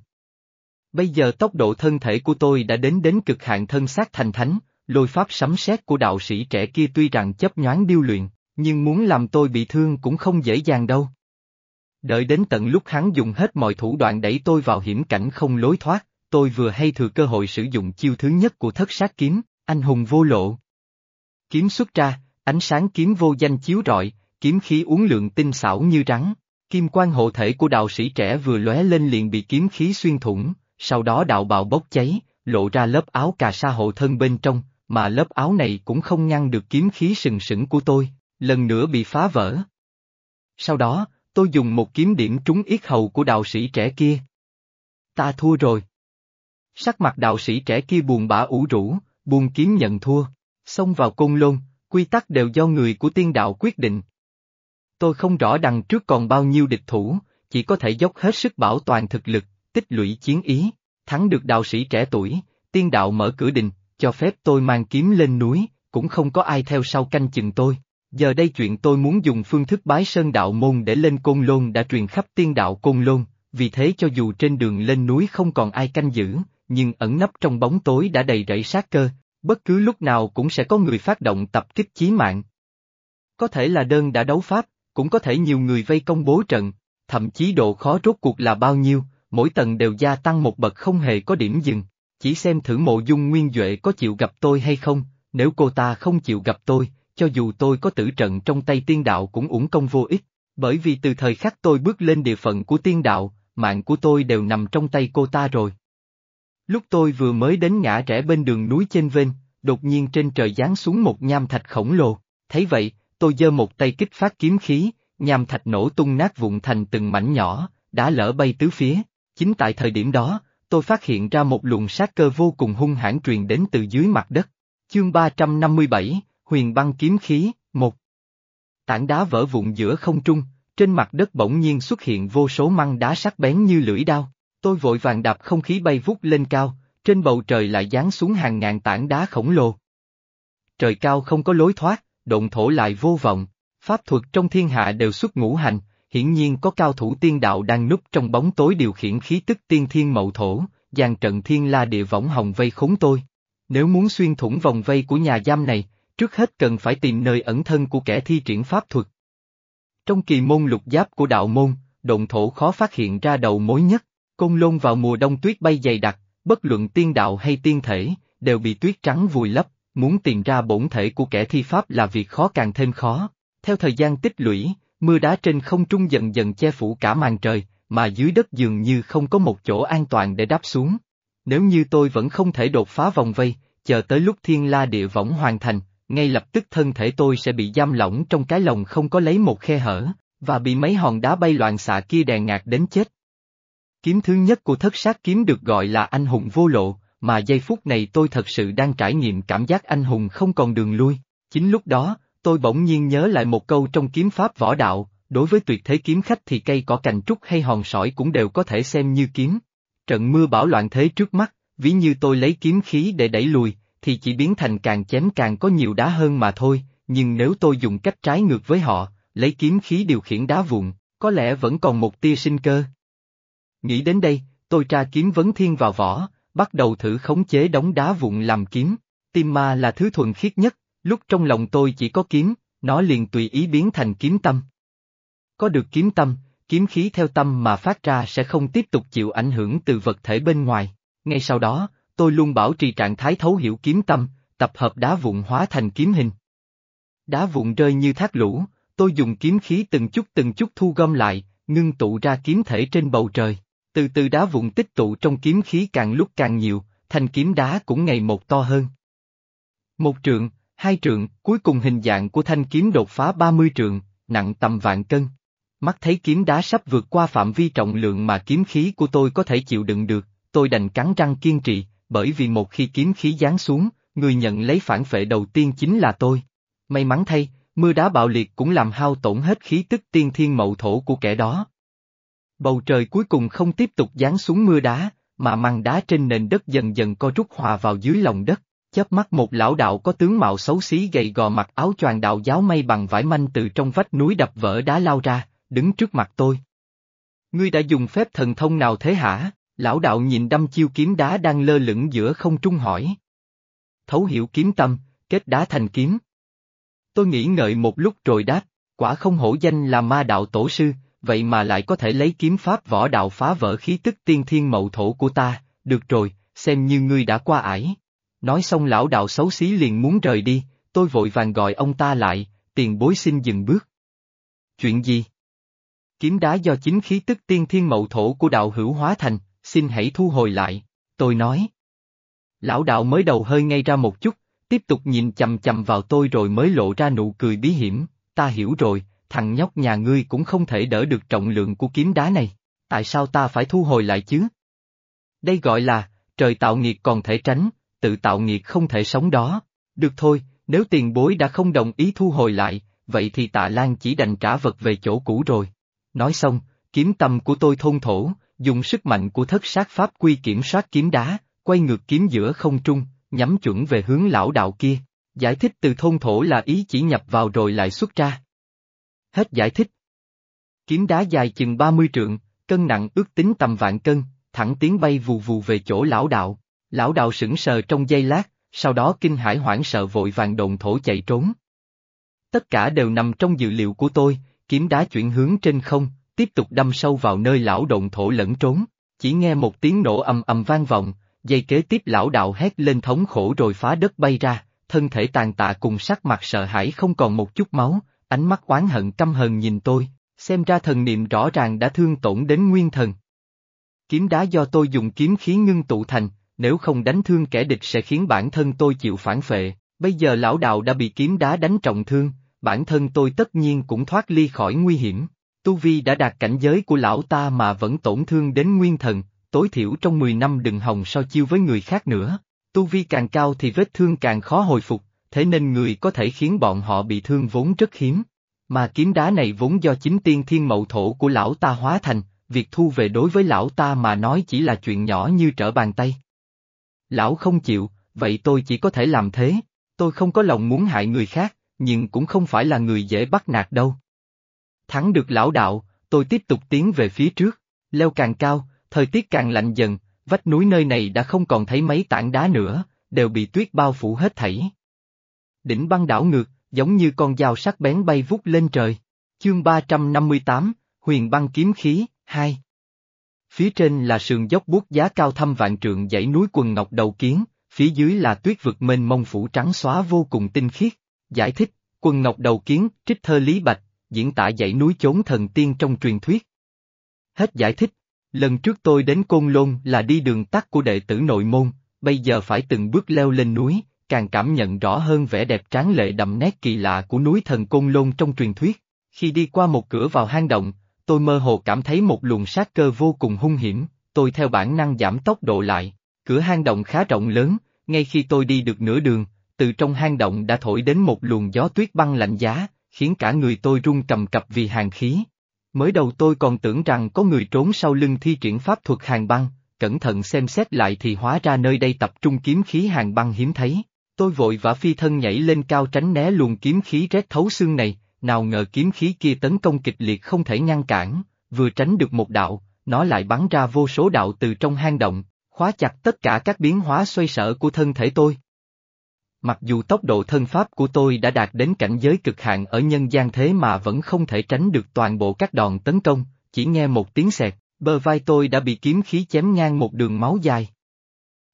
Bây giờ tốc độ thân thể của tôi đã đến đến cực hạn thân xác thành thánh, lôi pháp sấm sét của đạo sĩ trẻ kia tuy rằng chấp nhoáng điêu luyện, nhưng muốn làm tôi bị thương cũng không dễ dàng đâu. Đợi đến tận lúc hắn dùng hết mọi thủ đoạn đẩy tôi vào hiểm cảnh không lối thoát, tôi vừa hay thừa cơ hội sử dụng chiêu thứ nhất của thất sát kiếm, anh hùng vô lộ. Kiếm xuất ra, ánh sáng kiếm vô danh chiếu rọi, kiếm khí uốn lượng tinh xảo như rắn. Kim quan hộ thể của đạo sĩ trẻ vừa lóe lên liền bị kiếm khí xuyên thủng, sau đó đạo bào bốc cháy, lộ ra lớp áo cà sa hộ thân bên trong, mà lớp áo này cũng không ngăn được kiếm khí sừng sững của tôi, lần nữa bị phá vỡ. Sau đó, tôi dùng một kiếm điểm trúng yết hầu của đạo sĩ trẻ kia. Ta thua rồi. Sắc mặt đạo sĩ trẻ kia buồn bã ủ rũ, buồn kiếm nhận thua, xông vào côn lôn, quy tắc đều do người của tiên đạo quyết định. Tôi không rõ đằng trước còn bao nhiêu địch thủ, chỉ có thể dốc hết sức bảo toàn thực lực, tích lũy chiến ý, thắng được đạo sĩ trẻ tuổi, tiên đạo mở cửa đình, cho phép tôi mang kiếm lên núi, cũng không có ai theo sau canh chừng tôi. Giờ đây chuyện tôi muốn dùng phương thức bái sơn đạo môn để lên côn lôn đã truyền khắp tiên đạo côn lôn, vì thế cho dù trên đường lên núi không còn ai canh giữ, nhưng ẩn nấp trong bóng tối đã đầy rẫy sát cơ, bất cứ lúc nào cũng sẽ có người phát động tập kích chí mạng. Có thể là đơn đã đấu pháp, cũng có thể nhiều người vây công bố trận, thậm chí độ khó rốt cuộc là bao nhiêu, mỗi tầng đều gia tăng một bậc không hề có điểm dừng, chỉ xem thử mộ dung nguyên Duệ có chịu gặp tôi hay không, nếu cô ta không chịu gặp tôi, cho dù tôi có tử trận trong tay tiên đạo cũng uổng công vô ích, bởi vì từ thời khắc tôi bước lên địa phận của tiên đạo, mạng của tôi đều nằm trong tay cô ta rồi. Lúc tôi vừa mới đến ngã rẽ bên đường núi trên vên, đột nhiên trên trời giáng xuống một nham thạch khổng lồ, thấy vậy, tôi giơ một tay kích phát kiếm khí, nham thạch nổ tung nát vụn thành từng mảnh nhỏ, đã lỡ bay tứ phía. Chính tại thời điểm đó, tôi phát hiện ra một luồng sát cơ vô cùng hung hãn truyền đến từ dưới mặt đất. Chương 357, Huyền băng kiếm khí, một Tảng đá vỡ vụn giữa không trung, trên mặt đất bỗng nhiên xuất hiện vô số măng đá sắc bén như lưỡi đao. Tôi vội vàng đạp không khí bay vút lên cao, trên bầu trời lại giáng xuống hàng ngàn tảng đá khổng lồ. Trời cao không có lối thoát, động thổ lại vô vọng, pháp thuật trong thiên hạ đều xuất ngũ hành, hiển nhiên có cao thủ tiên đạo đang núp trong bóng tối điều khiển khí tức tiên thiên mậu thổ, dàn trận thiên la địa võng hồng vây khốn tôi. Nếu muốn xuyên thủng vòng vây của nhà giam này, trước hết cần phải tìm nơi ẩn thân của kẻ thi triển pháp thuật. Trong kỳ môn lục giáp của đạo môn, động thổ khó phát hiện ra đầu mối nhất, côn lôn vào mùa đông tuyết bay dày đặc, bất luận tiên đạo hay tiên thể, đều bị tuyết trắng vùi lấp, muốn tìm ra bổn thể của kẻ thi pháp là việc khó càng thêm khó. Theo thời gian tích lũy, mưa đá trên không trung dần dần che phủ cả màn trời, mà dưới đất dường như không có một chỗ an toàn để đáp xuống. Nếu như tôi vẫn không thể đột phá vòng vây, chờ tới lúc thiên la địa võng hoàn thành, ngay lập tức thân thể tôi sẽ bị giam lỏng trong cái lồng không có lấy một khe hở, và bị mấy hòn đá bay loạn xạ kia đè ngạt đến chết. Kiếm thứ nhất của thất sát kiếm được gọi là anh hùng vô lộ, mà giây phút này tôi thật sự đang trải nghiệm cảm giác anh hùng không còn đường lui. Chính lúc đó, tôi bỗng nhiên nhớ lại một câu trong kiếm pháp võ đạo, đối với tuyệt thế kiếm khách thì cây cỏ cành trúc hay hòn sỏi cũng đều có thể xem như kiếm. Trận mưa bão loạn thế trước mắt, ví như tôi lấy kiếm khí để đẩy lùi, thì chỉ biến thành càng chém càng có nhiều đá hơn mà thôi, nhưng nếu tôi dùng cách trái ngược với họ, lấy kiếm khí điều khiển đá vụn, có lẽ vẫn còn một tia sinh cơ. Nghĩ đến đây, tôi tra kiếm vấn thiên vào vỏ, bắt đầu thử khống chế đống đá vụn làm kiếm. Tim ma là thứ thuần khiết nhất, lúc trong lòng tôi chỉ có kiếm, nó liền tùy ý biến thành kiếm tâm. Có được kiếm tâm, kiếm khí theo tâm mà phát ra sẽ không tiếp tục chịu ảnh hưởng từ vật thể bên ngoài. Ngay sau đó, tôi luôn bảo trì trạng thái thấu hiểu kiếm tâm, tập hợp đá vụn hóa thành kiếm hình. Đá vụn rơi như thác lũ, tôi dùng kiếm khí từng chút từng chút thu gom lại, ngưng tụ ra kiếm thể trên bầu trời. Từ từ đá vụn tích tụ trong kiếm khí càng lúc càng nhiều, thành kiếm đá cũng ngày một to hơn. Một trượng, hai trượng, cuối cùng hình dạng của thanh kiếm đột phá 30 trượng, nặng tầm vạn cân. Mắt thấy kiếm đá sắp vượt qua phạm vi trọng lượng mà kiếm khí của tôi có thể chịu đựng được, tôi đành cắn răng kiên trì, bởi vì một khi kiếm khí giáng xuống, người nhận lấy phản phệ đầu tiên chính là tôi. May mắn thay, mưa đá bạo liệt cũng làm hao tổn hết khí tức tiên thiên mậu thổ của kẻ đó. Bầu trời cuối cùng không tiếp tục giáng xuống mưa đá, mà măng đá trên nền đất dần dần co rút hòa vào dưới lòng đất. Chớp mắt một lão đạo có tướng mạo xấu xí gầy gò mặc áo choàng đạo giáo may bằng vải manh từ trong vách núi đập vỡ đá lao ra, đứng trước mặt tôi. Ngươi đã dùng phép thần thông nào thế hả? Lão đạo nhìn đâm chiêu kiếm đá đang lơ lửng giữa không trung hỏi. Thấu hiểu kiếm tâm, kết đá thành kiếm. Tôi nghĩ ngợi một lúc rồi đáp, quả không hổ danh là ma đạo tổ sư, vậy mà lại có thể lấy kiếm pháp võ đạo phá vỡ khí tức tiên thiên mậu thổ của ta, được rồi, xem như ngươi đã qua ải. Nói xong lão đạo xấu xí liền muốn rời đi, tôi vội vàng gọi ông ta lại, tiền bối xin dừng bước. Chuyện gì? Kiếm đá do chính khí tức tiên thiên mậu thổ của đạo hữu hóa thành, xin hãy thu hồi lại, tôi nói. Lão đạo mới đầu hơi ngay ra một chút, tiếp tục nhìn chầm chầm vào tôi rồi mới lộ ra nụ cười bí hiểm, ta hiểu rồi, thằng nhóc nhà ngươi cũng không thể đỡ được trọng lượng của kiếm đá này, tại sao ta phải thu hồi lại chứ? Đây gọi là, trời tạo nghiệt còn thể tránh, tự tạo nghiệt không thể sống đó. Được thôi, nếu tiền bối đã không đồng ý thu hồi lại, vậy thì tạ Lan chỉ đành trả vật về chỗ cũ rồi. Nói xong, kiếm tâm của tôi thôn thổ, dùng sức mạnh của thất sát pháp quy kiểm soát kiếm đá, quay ngược kiếm giữa không trung, nhắm chuẩn về hướng lão đạo kia. Giải thích từ thôn thổ là ý chỉ nhập vào rồi lại xuất ra. Hết giải thích. Kiếm đá dài chừng 30 trượng, cân nặng ước tính tầm vạn cân, thẳng tiến bay vù vù về chỗ lão đạo. Lão đạo sững sờ trong giây lát, sau đó kinh hãi hoảng sợ vội vàng đồn thổ chạy trốn. Tất cả đều nằm trong dự liệu của tôi, kiếm đá chuyển hướng trên không, tiếp tục đâm sâu vào nơi lão động thổ lẫn trốn, chỉ nghe một tiếng nổ ầm ầm vang vọng, dây kế tiếp lão đạo hét lên thống khổ rồi phá đất bay ra, thân thể tàn tạ cùng sắc mặt sợ hãi không còn một chút máu, ánh mắt oán hận căm hờn nhìn tôi, xem ra thần niệm rõ ràng đã thương tổn đến nguyên thần. Kiếm đá do tôi dùng kiếm khí ngưng tụ thành, nếu không đánh thương kẻ địch sẽ khiến bản thân tôi chịu phản phệ, bây giờ lão đạo đã bị kiếm đá đánh trọng thương, bản thân tôi tất nhiên cũng thoát ly khỏi nguy hiểm. Tu Vi đã đạt cảnh giới của lão ta mà vẫn tổn thương đến nguyên thần, tối thiểu trong 10 năm đừng hòng so chiêu với người khác nữa. Tu Vi càng cao thì vết thương càng khó hồi phục, thế nên người có thể khiến bọn họ bị thương vốn rất hiếm. Mà kiếm đá này vốn do chính tiên thiên mậu thổ của lão ta hóa thành, việc thu về đối với lão ta mà nói chỉ là chuyện nhỏ như trở bàn tay. Lão không chịu, vậy tôi chỉ có thể làm thế, tôi không có lòng muốn hại người khác, nhưng cũng không phải là người dễ bắt nạt đâu. Thắng được lão đạo, tôi tiếp tục tiến về phía trước, leo càng cao, thời tiết càng lạnh dần, vách núi nơi này đã không còn thấy mấy tảng đá nữa, đều bị tuyết bao phủ hết thảy. Đỉnh băng đảo ngược, giống như con dao sắc bén bay vút lên trời. Chương 358, Huyền băng kiếm khí, 2 Phía trên là sườn dốc buốt giá cao thăm vạn trượng dãy núi quần ngọc đầu kiến, phía dưới là tuyết vực mênh mông phủ trắng xóa vô cùng tinh khiết. Giải thích, quần ngọc đầu kiến, trích thơ Lý Bạch, diễn tả dãy núi chốn thần tiên trong truyền thuyết. Hết giải thích, lần trước tôi đến Côn Lôn là đi đường tắt của đệ tử nội môn, bây giờ phải từng bước leo lên núi, càng cảm nhận rõ hơn vẻ đẹp tráng lệ đậm nét kỳ lạ của núi thần Côn Lôn trong truyền thuyết. Khi đi qua một cửa vào hang động, tôi mơ hồ cảm thấy một luồng sát cơ vô cùng hung hiểm, tôi theo bản năng giảm tốc độ lại. Cửa hang động khá rộng lớn, ngay khi tôi đi được nửa đường, từ trong hang động đã thổi đến một luồng gió tuyết băng lạnh giá, khiến cả người tôi run cầm cập vì hàng khí. Mới đầu tôi còn tưởng rằng có người trốn sau lưng thi triển pháp thuật hàng băng, cẩn thận xem xét lại thì hóa ra nơi đây tập trung kiếm khí hàng băng hiếm thấy. Tôi vội vã phi thân nhảy lên cao tránh né luồng kiếm khí rét thấu xương này, nào ngờ kiếm khí kia tấn công kịch liệt không thể ngăn cản, vừa tránh được một đạo, nó lại bắn ra vô số đạo từ trong hang động, khóa chặt tất cả các biến hóa xoay sở của thân thể tôi. Mặc dù tốc độ thân pháp của tôi đã đạt đến cảnh giới cực hạn ở nhân gian thế mà vẫn không thể tránh được toàn bộ các đòn tấn công, chỉ nghe một tiếng xẹt, bờ vai tôi đã bị kiếm khí chém ngang một đường máu dài.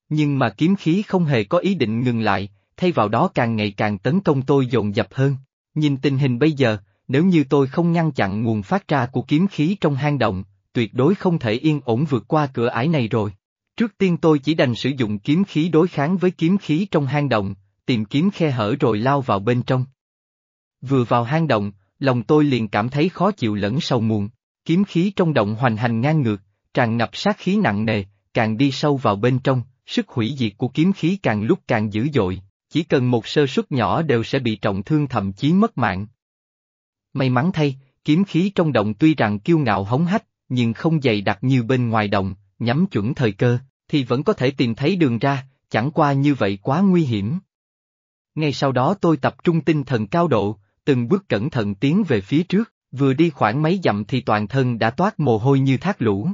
Nhưng mà kiếm khí không hề có ý định ngừng lại, thay vào đó càng ngày càng tấn công tôi dồn dập hơn. Nhìn tình hình bây giờ, nếu như tôi không ngăn chặn nguồn phát ra của kiếm khí trong hang động, tuyệt đối không thể yên ổn vượt qua cửa ải này rồi. Trước tiên tôi chỉ đành sử dụng kiếm khí đối kháng với kiếm khí trong hang động, tìm kiếm khe hở rồi lao vào bên trong. Vừa vào hang động, lòng tôi liền cảm thấy khó chịu lẫn sầu muộn. Kiếm khí trong động hoành hành ngang ngược, tràn ngập sát khí nặng nề, càng đi sâu vào bên trong, sức hủy diệt của kiếm khí càng lúc càng dữ dội, chỉ cần một sơ suất nhỏ đều sẽ bị trọng thương thậm chí mất mạng. May mắn thay, kiếm khí trong động tuy rằng kiêu ngạo hống hách, nhưng không dày đặc như bên ngoài động, nhắm chuẩn thời cơ, thì vẫn có thể tìm thấy đường ra, chẳng qua như vậy quá nguy hiểm. Ngay sau đó tôi tập trung tinh thần cao độ, từng bước cẩn thận tiến về phía trước, vừa đi khoảng mấy dặm thì toàn thân đã toát mồ hôi như thác lũ.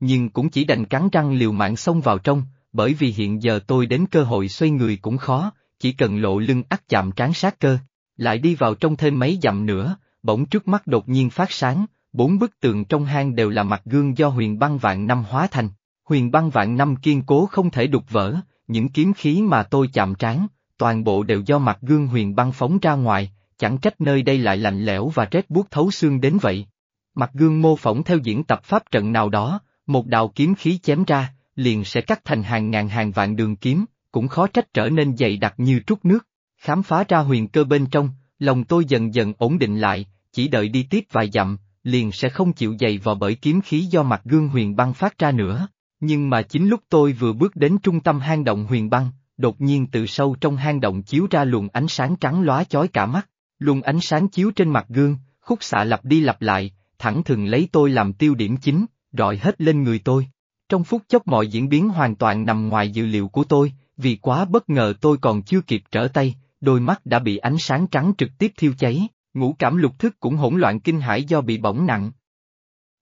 Nhưng cũng chỉ đành cắn răng liều mạng xông vào trong, bởi vì hiện giờ tôi đến cơ hội xoay người cũng khó, chỉ cần lộ lưng ắt chạm trán sát cơ. Lại đi vào trong thêm mấy dặm nữa, bỗng trước mắt đột nhiên phát sáng, bốn bức tường trong hang đều là mặt gương do huyền băng vạn năm hóa thành. Huyền băng vạn năm kiên cố không thể đục vỡ, những kiếm khí mà tôi chạm trán, toàn bộ đều do mặt gương huyền băng phóng ra ngoài, chẳng trách nơi đây lại lạnh lẽo và rét buốt thấu xương đến vậy. Mặt gương mô phỏng theo diễn tập pháp trận nào đó, một đạo kiếm khí chém ra, liền sẽ cắt thành hàng ngàn hàng vạn đường kiếm, cũng khó trách trở nên dày đặc như trút nước. Khám phá ra huyền cơ bên trong, lòng tôi dần dần ổn định lại, chỉ đợi đi tiếp vài dặm, liền sẽ không chịu dày vò bởi kiếm khí do mặt gương huyền băng phát ra nữa. Nhưng mà chính lúc tôi vừa bước đến trung tâm hang động huyền băng, đột nhiên từ sâu trong hang động chiếu ra luồng ánh sáng trắng lóa chói cả mắt. Luồng ánh sáng chiếu trên mặt gương, khúc xạ lặp đi lặp lại, thẳng thừng lấy tôi làm tiêu điểm chính, rọi hết lên người tôi. Trong phút chốc mọi diễn biến hoàn toàn nằm ngoài dự liệu của tôi, vì quá bất ngờ tôi còn chưa kịp trở tay, đôi mắt đã bị ánh sáng trắng trực tiếp thiêu cháy, ngũ cảm lục thức cũng hỗn loạn kinh hãi do bị bỏng nặng.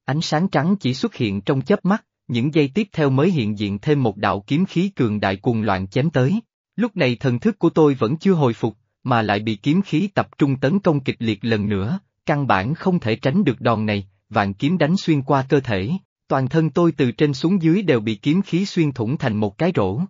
Ánh sáng trắng chỉ xuất hiện trong chớp mắt, những giây tiếp theo mới hiện diện thêm một đạo kiếm khí cường đại cuồng loạn chém tới. Lúc này thần thức của tôi vẫn chưa hồi phục, mà lại bị kiếm khí tập trung tấn công kịch liệt lần nữa, căn bản không thể tránh được đòn này, vạn kiếm đánh xuyên qua cơ thể, toàn thân tôi từ trên xuống dưới đều bị kiếm khí xuyên thủng thành một cái rổ.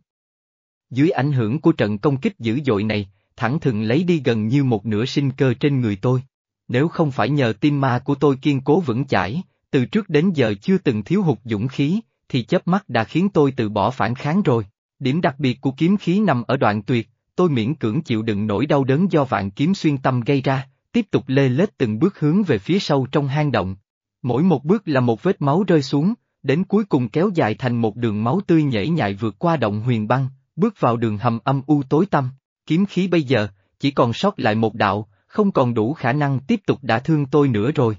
Dưới ảnh hưởng của trận công kích dữ dội này, thẳng thừng lấy đi gần như một nửa sinh cơ trên người tôi. Nếu không phải nhờ tim ma của tôi kiên cố vững chãi, từ trước đến giờ chưa từng thiếu hụt dũng khí, thì chớp mắt đã khiến tôi từ bỏ phản kháng rồi. Điểm đặc biệt của kiếm khí nằm ở đoạn tuyệt, tôi miễn cưỡng chịu đựng nỗi đau đớn do vạn kiếm xuyên tâm gây ra, tiếp tục lê lết từng bước hướng về phía sâu trong hang động. Mỗi một bước là một vết máu rơi xuống, đến cuối cùng kéo dài thành một đường máu tươi nhảy nhại vượt qua động huyền băng, bước vào đường hầm âm u tối tăm. Kiếm khí bây giờ, chỉ còn sót lại một đạo, không còn đủ khả năng tiếp tục đả thương tôi nữa rồi.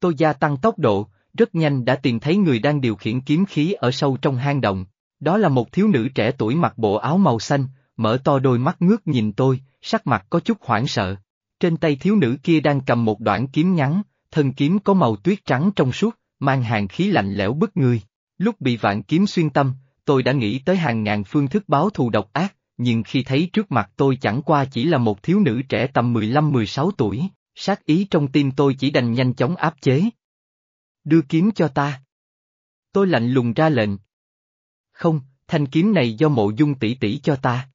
Tôi gia tăng tốc độ, rất nhanh đã tìm thấy người đang điều khiển kiếm khí ở sâu trong hang động. Đó là một thiếu nữ trẻ tuổi mặc bộ áo màu xanh, mở to đôi mắt ngước nhìn tôi, sắc mặt có chút hoảng sợ. Trên tay thiếu nữ kia đang cầm một đoạn kiếm ngắn, thân kiếm có màu tuyết trắng trong suốt, mang hàng khí lạnh lẽo bức người. Lúc bị vạn kiếm xuyên tâm, tôi đã nghĩ tới hàng ngàn phương thức báo thù độc ác, nhưng khi thấy trước mặt tôi chẳng qua chỉ là một thiếu nữ trẻ tầm 15-16 tuổi, sát ý trong tim tôi chỉ đành nhanh chóng áp chế. Đưa kiếm cho ta. Tôi lạnh lùng ra lệnh. Không, thanh kiếm này do mộ dung tỷ tỷ cho ta.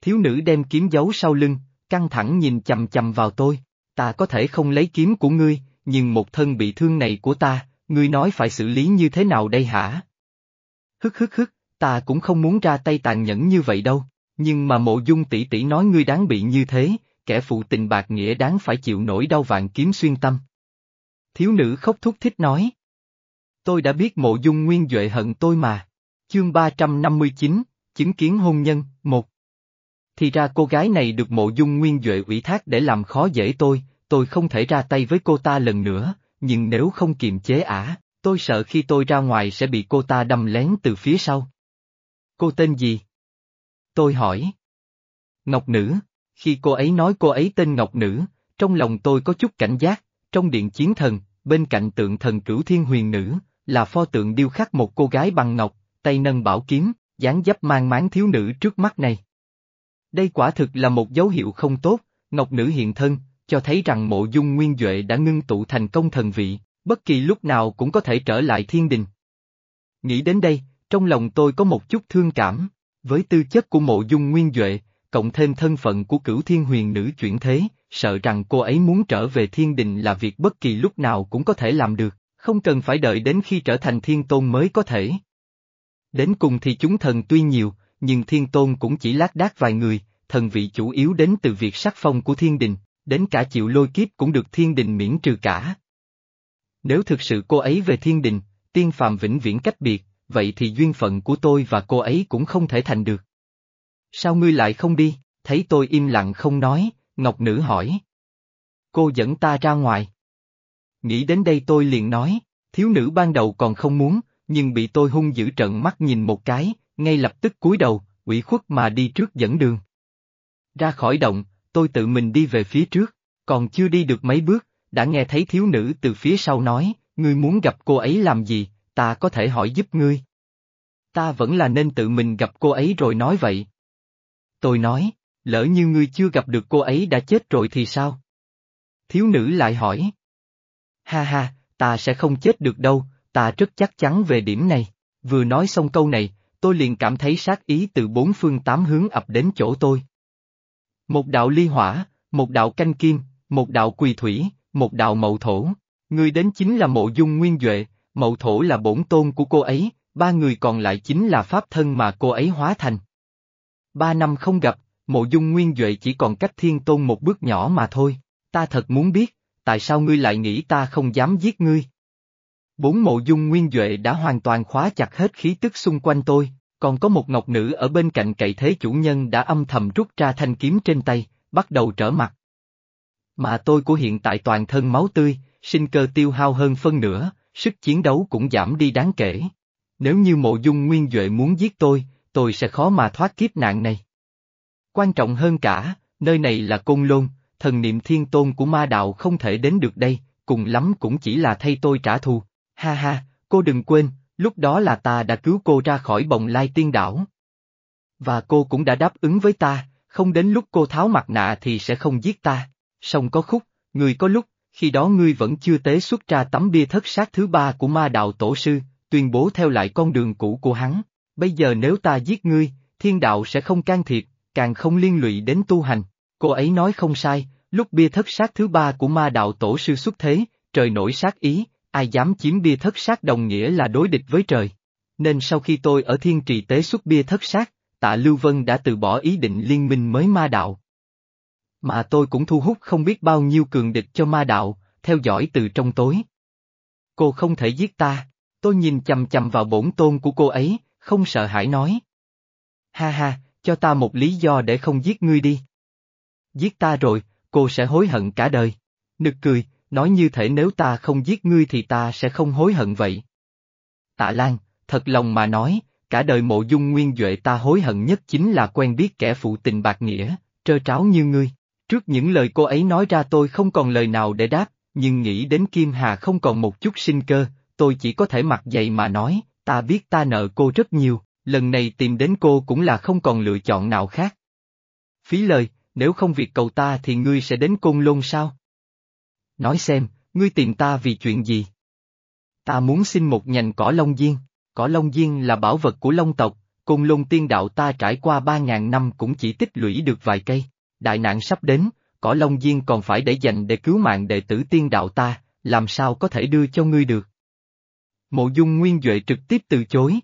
Thiếu nữ đem kiếm giấu sau lưng, căng thẳng nhìn chầm chầm vào tôi, ta có thể không lấy kiếm của ngươi, nhưng một thân bị thương này của ta, ngươi nói phải xử lý như thế nào đây hả? Hức hức hức, ta cũng không muốn ra tay tàn nhẫn như vậy đâu, nhưng mà mộ dung tỷ tỷ nói ngươi đáng bị như thế, kẻ phụ tình bạc nghĩa đáng phải chịu nổi đau vạn kiếm xuyên tâm. Thiếu nữ khóc thúc thích nói. Tôi đã biết mộ dung nguyên Duệ hận tôi mà. Chương 359, chứng kiến hôn nhân, một. Thì ra cô gái này được mộ dung nguyên Duệ ủy thác để làm khó dễ tôi, tôi không thể ra tay với cô ta lần nữa, nhưng nếu không kiềm chế ả, tôi sợ khi tôi ra ngoài sẽ bị cô ta đâm lén từ phía sau. Cô tên gì? Tôi hỏi. Ngọc Nữ, khi cô ấy nói cô ấy tên Ngọc Nữ, trong lòng tôi có chút cảnh giác, trong điện chiến thần, bên cạnh tượng thần cửu thiên huyền nữ, là pho tượng điêu khắc một cô gái bằng ngọc, tay nâng bảo kiếm, dáng dấp mang máng thiếu nữ trước mắt này. Đây quả thực là một dấu hiệu không tốt, Ngọc Nữ hiện thân, cho thấy rằng mộ dung nguyên Duệ đã ngưng tụ thành công thần vị, bất kỳ lúc nào cũng có thể trở lại thiên đình. Nghĩ đến đây, trong lòng tôi có một chút thương cảm, với tư chất của mộ dung nguyên Duệ, cộng thêm thân phận của cửu thiên huyền nữ chuyển thế, sợ rằng cô ấy muốn trở về thiên đình là việc bất kỳ lúc nào cũng có thể làm được, không cần phải đợi đến khi trở thành thiên tôn mới có thể. Đến cùng thì chúng thần tuy nhiều, nhưng thiên tôn cũng chỉ lác đác vài người, thần vị chủ yếu đến từ việc sắc phong của thiên đình, đến cả chịu lôi kiếp cũng được thiên đình miễn trừ cả. Nếu thực sự cô ấy về thiên đình, tiên phàm vĩnh viễn cách biệt, vậy thì duyên phận của tôi và cô ấy cũng không thể thành được. Sao ngươi lại không đi, thấy tôi im lặng không nói, Ngọc Nữ hỏi. Cô dẫn ta ra ngoài. Nghĩ đến đây tôi liền nói, thiếu nữ ban đầu còn không muốn, nhưng bị tôi hung dữ trận mắt nhìn một cái, ngay lập tức cúi đầu, ủy khuất mà đi trước dẫn đường. Ra khỏi động, tôi tự mình đi về phía trước, còn chưa đi được mấy bước, đã nghe thấy thiếu nữ từ phía sau nói, ngươi muốn gặp cô ấy làm gì, ta có thể hỏi giúp ngươi. Ta vẫn là nên tự mình gặp cô ấy rồi nói vậy. Tôi nói, lỡ như ngươi chưa gặp được cô ấy đã chết rồi thì sao? Thiếu nữ lại hỏi. Ha ha, ta sẽ không chết được đâu, ta rất chắc chắn về điểm này. Vừa nói xong câu này, tôi liền cảm thấy sát ý từ bốn phương tám hướng ập đến chỗ tôi. Một đạo ly hỏa, một đạo canh kim, một đạo quỳ thủy, một đạo mậu thổ. Người đến chính là mộ dung nguyên Duệ, mậu thổ là bổn tôn của cô ấy, ba người còn lại chính là pháp thân mà cô ấy hóa thành. Ba năm không gặp, mộ dung nguyên Duệ chỉ còn cách thiên tôn một bước nhỏ mà thôi, ta thật muốn biết, tại sao ngươi lại nghĩ ta không dám giết ngươi? Bốn mộ dung nguyên Duệ đã hoàn toàn khóa chặt hết khí tức xung quanh tôi, còn có một ngọc nữ ở bên cạnh cậy thế chủ nhân đã âm thầm rút ra thanh kiếm trên tay, bắt đầu trở mặt. Mà tôi của hiện tại toàn thân máu tươi, sinh cơ tiêu hao hơn phân nửa, sức chiến đấu cũng giảm đi đáng kể. Nếu như mộ dung nguyên Duệ muốn giết tôi, tôi sẽ khó mà thoát kiếp nạn này. Quan trọng hơn cả, nơi này là côn lôn, thần niệm thiên tôn của ma đạo không thể đến được đây, cùng lắm cũng chỉ là thay tôi trả thù. Ha ha, cô đừng quên, lúc đó là ta đã cứu cô ra khỏi bồng lai tiên đảo. Và cô cũng đã đáp ứng với ta, không đến lúc cô tháo mặt nạ thì sẽ không giết ta. Song có khúc, người có lúc, khi đó ngươi vẫn chưa tế xuất ra tấm bia thất sát thứ ba của ma đạo tổ sư, tuyên bố theo lại con đường cũ của hắn. Bây giờ nếu ta giết ngươi, thiên đạo sẽ không can thiệp, càng không liên lụy đến tu hành. Cô ấy nói không sai, lúc bia thất sát thứ ba của ma đạo tổ sư xuất thế, trời nổi sát ý, ai dám chiếm bia thất sát đồng nghĩa là đối địch với trời. Nên sau khi tôi ở thiên trì tế xuất bia thất sát, tạ Lưu Vân đã từ bỏ ý định liên minh mới ma đạo. Mà tôi cũng thu hút không biết bao nhiêu cường địch cho ma đạo, theo dõi từ trong tối. Cô không thể giết ta, tôi nhìn chầm chầm vào bổn tôn của cô ấy, không sợ hãi nói. Ha ha, cho ta một lý do để không giết ngươi đi. Giết ta rồi, cô sẽ hối hận cả đời. Nực cười, nói như thể nếu ta không giết ngươi thì ta sẽ không hối hận vậy. Tạ Lan, thật lòng mà nói, cả đời mộ dung nguyên Duệ ta hối hận nhất chính là quen biết kẻ phụ tình bạc nghĩa, trơ tráo như ngươi. Trước những lời cô ấy nói ra tôi không còn lời nào để đáp, nhưng nghĩ đến Kim Hà không còn một chút sinh cơ, tôi chỉ có thể mặc dậy mà nói, ta biết ta nợ cô rất nhiều, lần này tìm đến cô cũng là không còn lựa chọn nào khác. Phí lời, nếu không việc cầu ta thì ngươi sẽ đến Côn Lôn sao? Nói xem, ngươi tìm ta vì chuyện gì? Ta muốn xin một nhành cỏ Long Diên, cỏ Long Diên là bảo vật của Long tộc, Côn Lôn tiên đạo ta trải qua ba ngàn năm cũng chỉ tích lũy được vài cây, đại nạn sắp đến, cỏ Long Diên còn phải để dành để cứu mạng đệ tử tiên đạo ta, làm sao có thể đưa cho ngươi được? Mộ dung nguyên Duệ trực tiếp từ chối.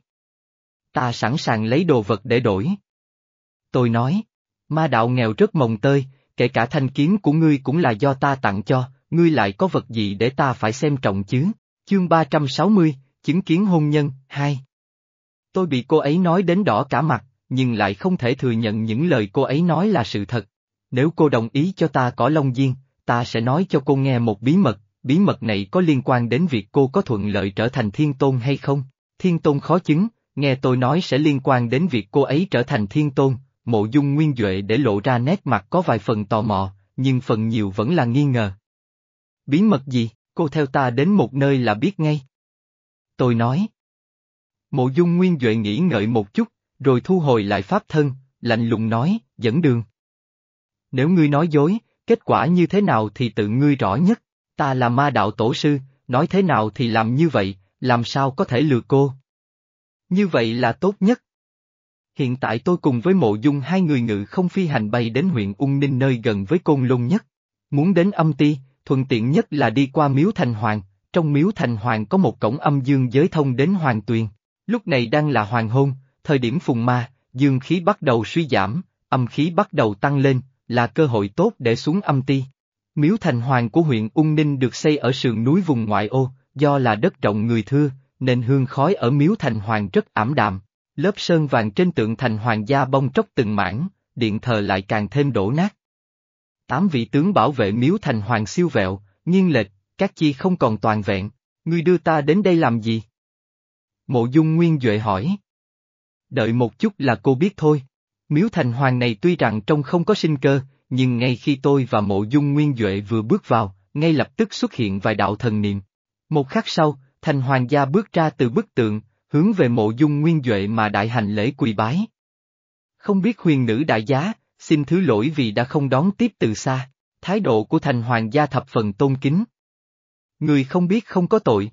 Ta sẵn sàng lấy đồ vật để đổi. Tôi nói, ma đạo nghèo rất mồng tơi, kể cả thanh kiếm của ngươi cũng là do ta tặng cho, ngươi lại có vật gì để ta phải xem trọng chứ? Chương 360, chứng kiến hôn nhân, 2 Tôi bị cô ấy nói đến đỏ cả mặt, nhưng lại không thể thừa nhận những lời cô ấy nói là sự thật. Nếu cô đồng ý cho ta cỏ Long Diên, ta sẽ nói cho cô nghe một bí mật, bí mật này có liên quan đến việc cô có thuận lợi trở thành thiên tôn hay không? Thiên tôn khó chứng, nghe tôi nói sẽ liên quan đến việc cô ấy trở thành thiên tôn, mộ dung nguyên Duệ để lộ ra nét mặt có vài phần tò mò, nhưng phần nhiều vẫn là nghi ngờ. Bí mật gì, cô theo ta đến một nơi là biết ngay. Tôi nói. Mộ dung nguyên Duệ nghĩ ngợi một chút, rồi thu hồi lại pháp thân, lạnh lùng nói, dẫn đường. Nếu ngươi nói dối, kết quả như thế nào thì tự ngươi rõ nhất, ta là ma đạo tổ sư, nói thế nào thì làm như vậy, làm sao có thể lừa cô. Như vậy là tốt nhất. Hiện tại tôi cùng với mộ dung hai người ngự không phi hành bay đến huyện Ung Ninh nơi gần với Côn Lôn nhất. Muốn đến âm ti, thuận tiện nhất là đi qua Miếu Thành Hoàng, trong Miếu Thành Hoàng có một cổng âm dương giới thông đến Hoàng Tuyền. Lúc này đang là hoàng hôn, thời điểm phùng ma, dương khí bắt đầu suy giảm, âm khí bắt đầu tăng lên, là cơ hội tốt để xuống âm ti. Miếu thành hoàng của huyện Ung Ninh được xây ở sườn núi vùng ngoại ô, do là đất rộng người thưa, nên hương khói ở miếu thành hoàng rất ảm đạm. Lớp sơn vàng trên tượng thành hoàng gia bong tróc từng mảng, điện thờ lại càng thêm đổ nát. Tám vị tướng bảo vệ miếu thành hoàng siêu vẹo, nghiêng lệch, các chi không còn toàn vẹn. Ngươi đưa ta đến đây làm gì? Mộ dung nguyên Duệ hỏi. Đợi một chút là cô biết thôi. Miếu thành hoàng này tuy rằng trông không có sinh cơ, nhưng ngay khi tôi và mộ dung nguyên Duệ vừa bước vào, ngay lập tức xuất hiện vài đạo thần niệm. Một khắc sau, thành hoàng gia bước ra từ bức tượng, hướng về mộ dung nguyên Duệ mà đại hành lễ quỳ bái. Không biết huyền nữ đại giá, xin thứ lỗi vì đã không đón tiếp từ xa, thái độ của thành hoàng gia thập phần tôn kính. Người không biết không có tội.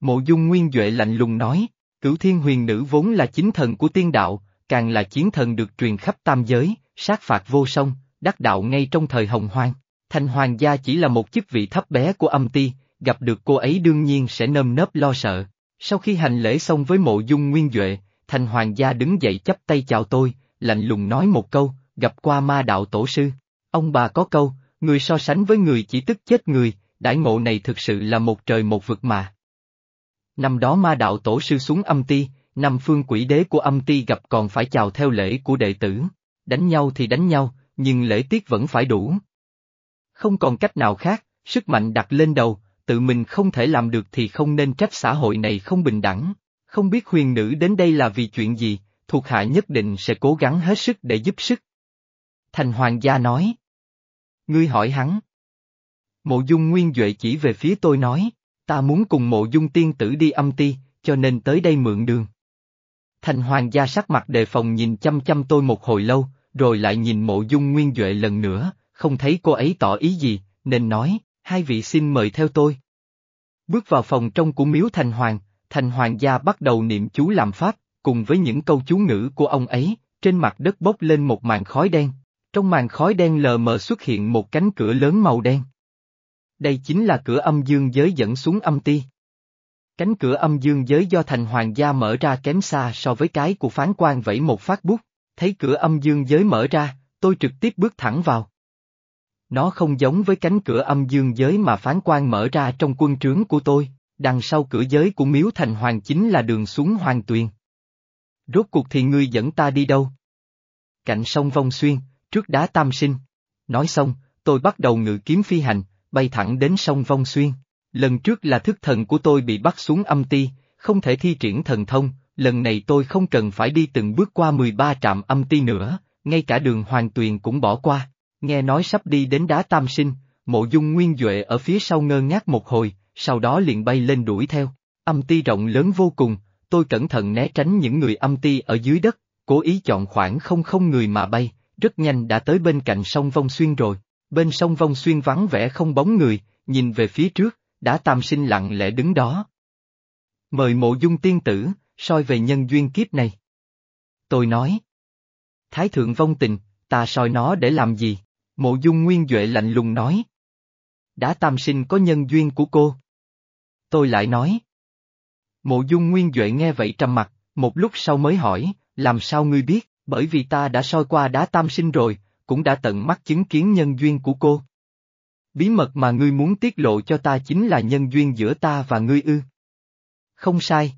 Mộ dung nguyên Duệ lạnh lùng nói, cửu thiên huyền nữ vốn là chính thần của tiên đạo, càng là chiến thần được truyền khắp tam giới, sát phạt vô song, đắc đạo ngay trong thời hồng hoang. Thành hoàng gia chỉ là một chức vị thấp bé của âm ti, gặp được cô ấy đương nhiên sẽ nơm nớp lo sợ. Sau khi hành lễ xong với mộ dung nguyên Duệ, thành hoàng gia đứng dậy chắp tay chào tôi, lạnh lùng nói một câu, gặp qua ma đạo tổ sư. Ông bà có câu, người so sánh với người chỉ tức chết người, Đại ngộ này thực sự là một trời một vực mà. Năm đó ma đạo tổ sư xuống âm ti, năm phương quỷ đế của âm ti gặp còn phải chào theo lễ của đệ tử. Đánh nhau thì đánh nhau, nhưng lễ tiết vẫn phải đủ. Không còn cách nào khác, sức mạnh đặt lên đầu, tự mình không thể làm được thì không nên trách xã hội này không bình đẳng. Không biết huyền nữ đến đây là vì chuyện gì, thuộc hạ nhất định sẽ cố gắng hết sức để giúp sức. Thành hoàng gia nói. Ngươi hỏi hắn. Mộ dung nguyên Duệ chỉ về phía tôi nói, ta muốn cùng mộ dung tiên tử đi âm ti, cho nên tới đây mượn đường. Thành hoàng gia sắc mặt đề phòng nhìn chăm chăm tôi một hồi lâu, rồi lại nhìn mộ dung nguyên Duệ lần nữa, không thấy cô ấy tỏ ý gì, nên nói, hai vị xin mời theo tôi. Bước vào phòng trong của miếu thành hoàng, thành hoàng gia bắt đầu niệm chú làm pháp, cùng với những câu chú ngữ của ông ấy, trên mặt đất bốc lên một màn khói đen. Trong màn khói đen lờ mờ xuất hiện một cánh cửa lớn màu đen. Đây chính là cửa âm dương giới dẫn xuống âm ti. Cánh cửa âm dương giới do thành hoàng gia mở ra kém xa so với cái của phán quan vẫy một phát bút, thấy cửa âm dương giới mở ra, tôi trực tiếp bước thẳng vào. Nó không giống với cánh cửa âm dương giới mà phán quan mở ra trong quân trướng của tôi, đằng sau cửa giới của miếu thành hoàng chính là đường xuống hoàng tuyền. Rốt cuộc thì ngươi dẫn ta đi đâu? Cạnh sông Vong Xuyên, trước đá Tam Sinh. Nói xong, tôi bắt đầu ngự kiếm phi hành, bay thẳng đến sông Vong Xuyên. Lần trước là thức thần của tôi bị bắt xuống âm ti, không thể thi triển thần thông, lần này tôi không cần phải đi từng bước qua 13 trạm âm ti nữa, ngay cả đường hoàng tuyền cũng bỏ qua. Nghe nói sắp đi đến đá tam sinh, mộ dung nguyên Duệ ở phía sau ngơ ngác một hồi, sau đó liền bay lên đuổi theo. Âm ti rộng lớn vô cùng, tôi cẩn thận né tránh những người âm ti ở dưới đất, cố ý chọn khoảng không không người mà bay, rất nhanh đã tới bên cạnh sông Vong Xuyên rồi. Bên sông Vong Xuyên vắng vẻ không bóng người, nhìn về phía trước, đã tam sinh lặng lẽ đứng đó. Mời mộ dung tiên tử, soi về nhân duyên kiếp này. Tôi nói. Thái thượng vong tình, ta soi nó để làm gì? Mộ dung nguyên Duệ lạnh lùng nói. Đã tam sinh có nhân duyên của cô. Tôi lại nói. Mộ dung nguyên Duệ nghe vậy trầm mặt, một lúc sau mới hỏi, làm sao ngươi biết, bởi vì ta đã soi qua đá tam sinh rồi, cũng đã tận mắt chứng kiến nhân duyên của cô. Bí mật mà ngươi muốn tiết lộ cho ta chính là nhân duyên giữa ta và ngươi ư. Không sai.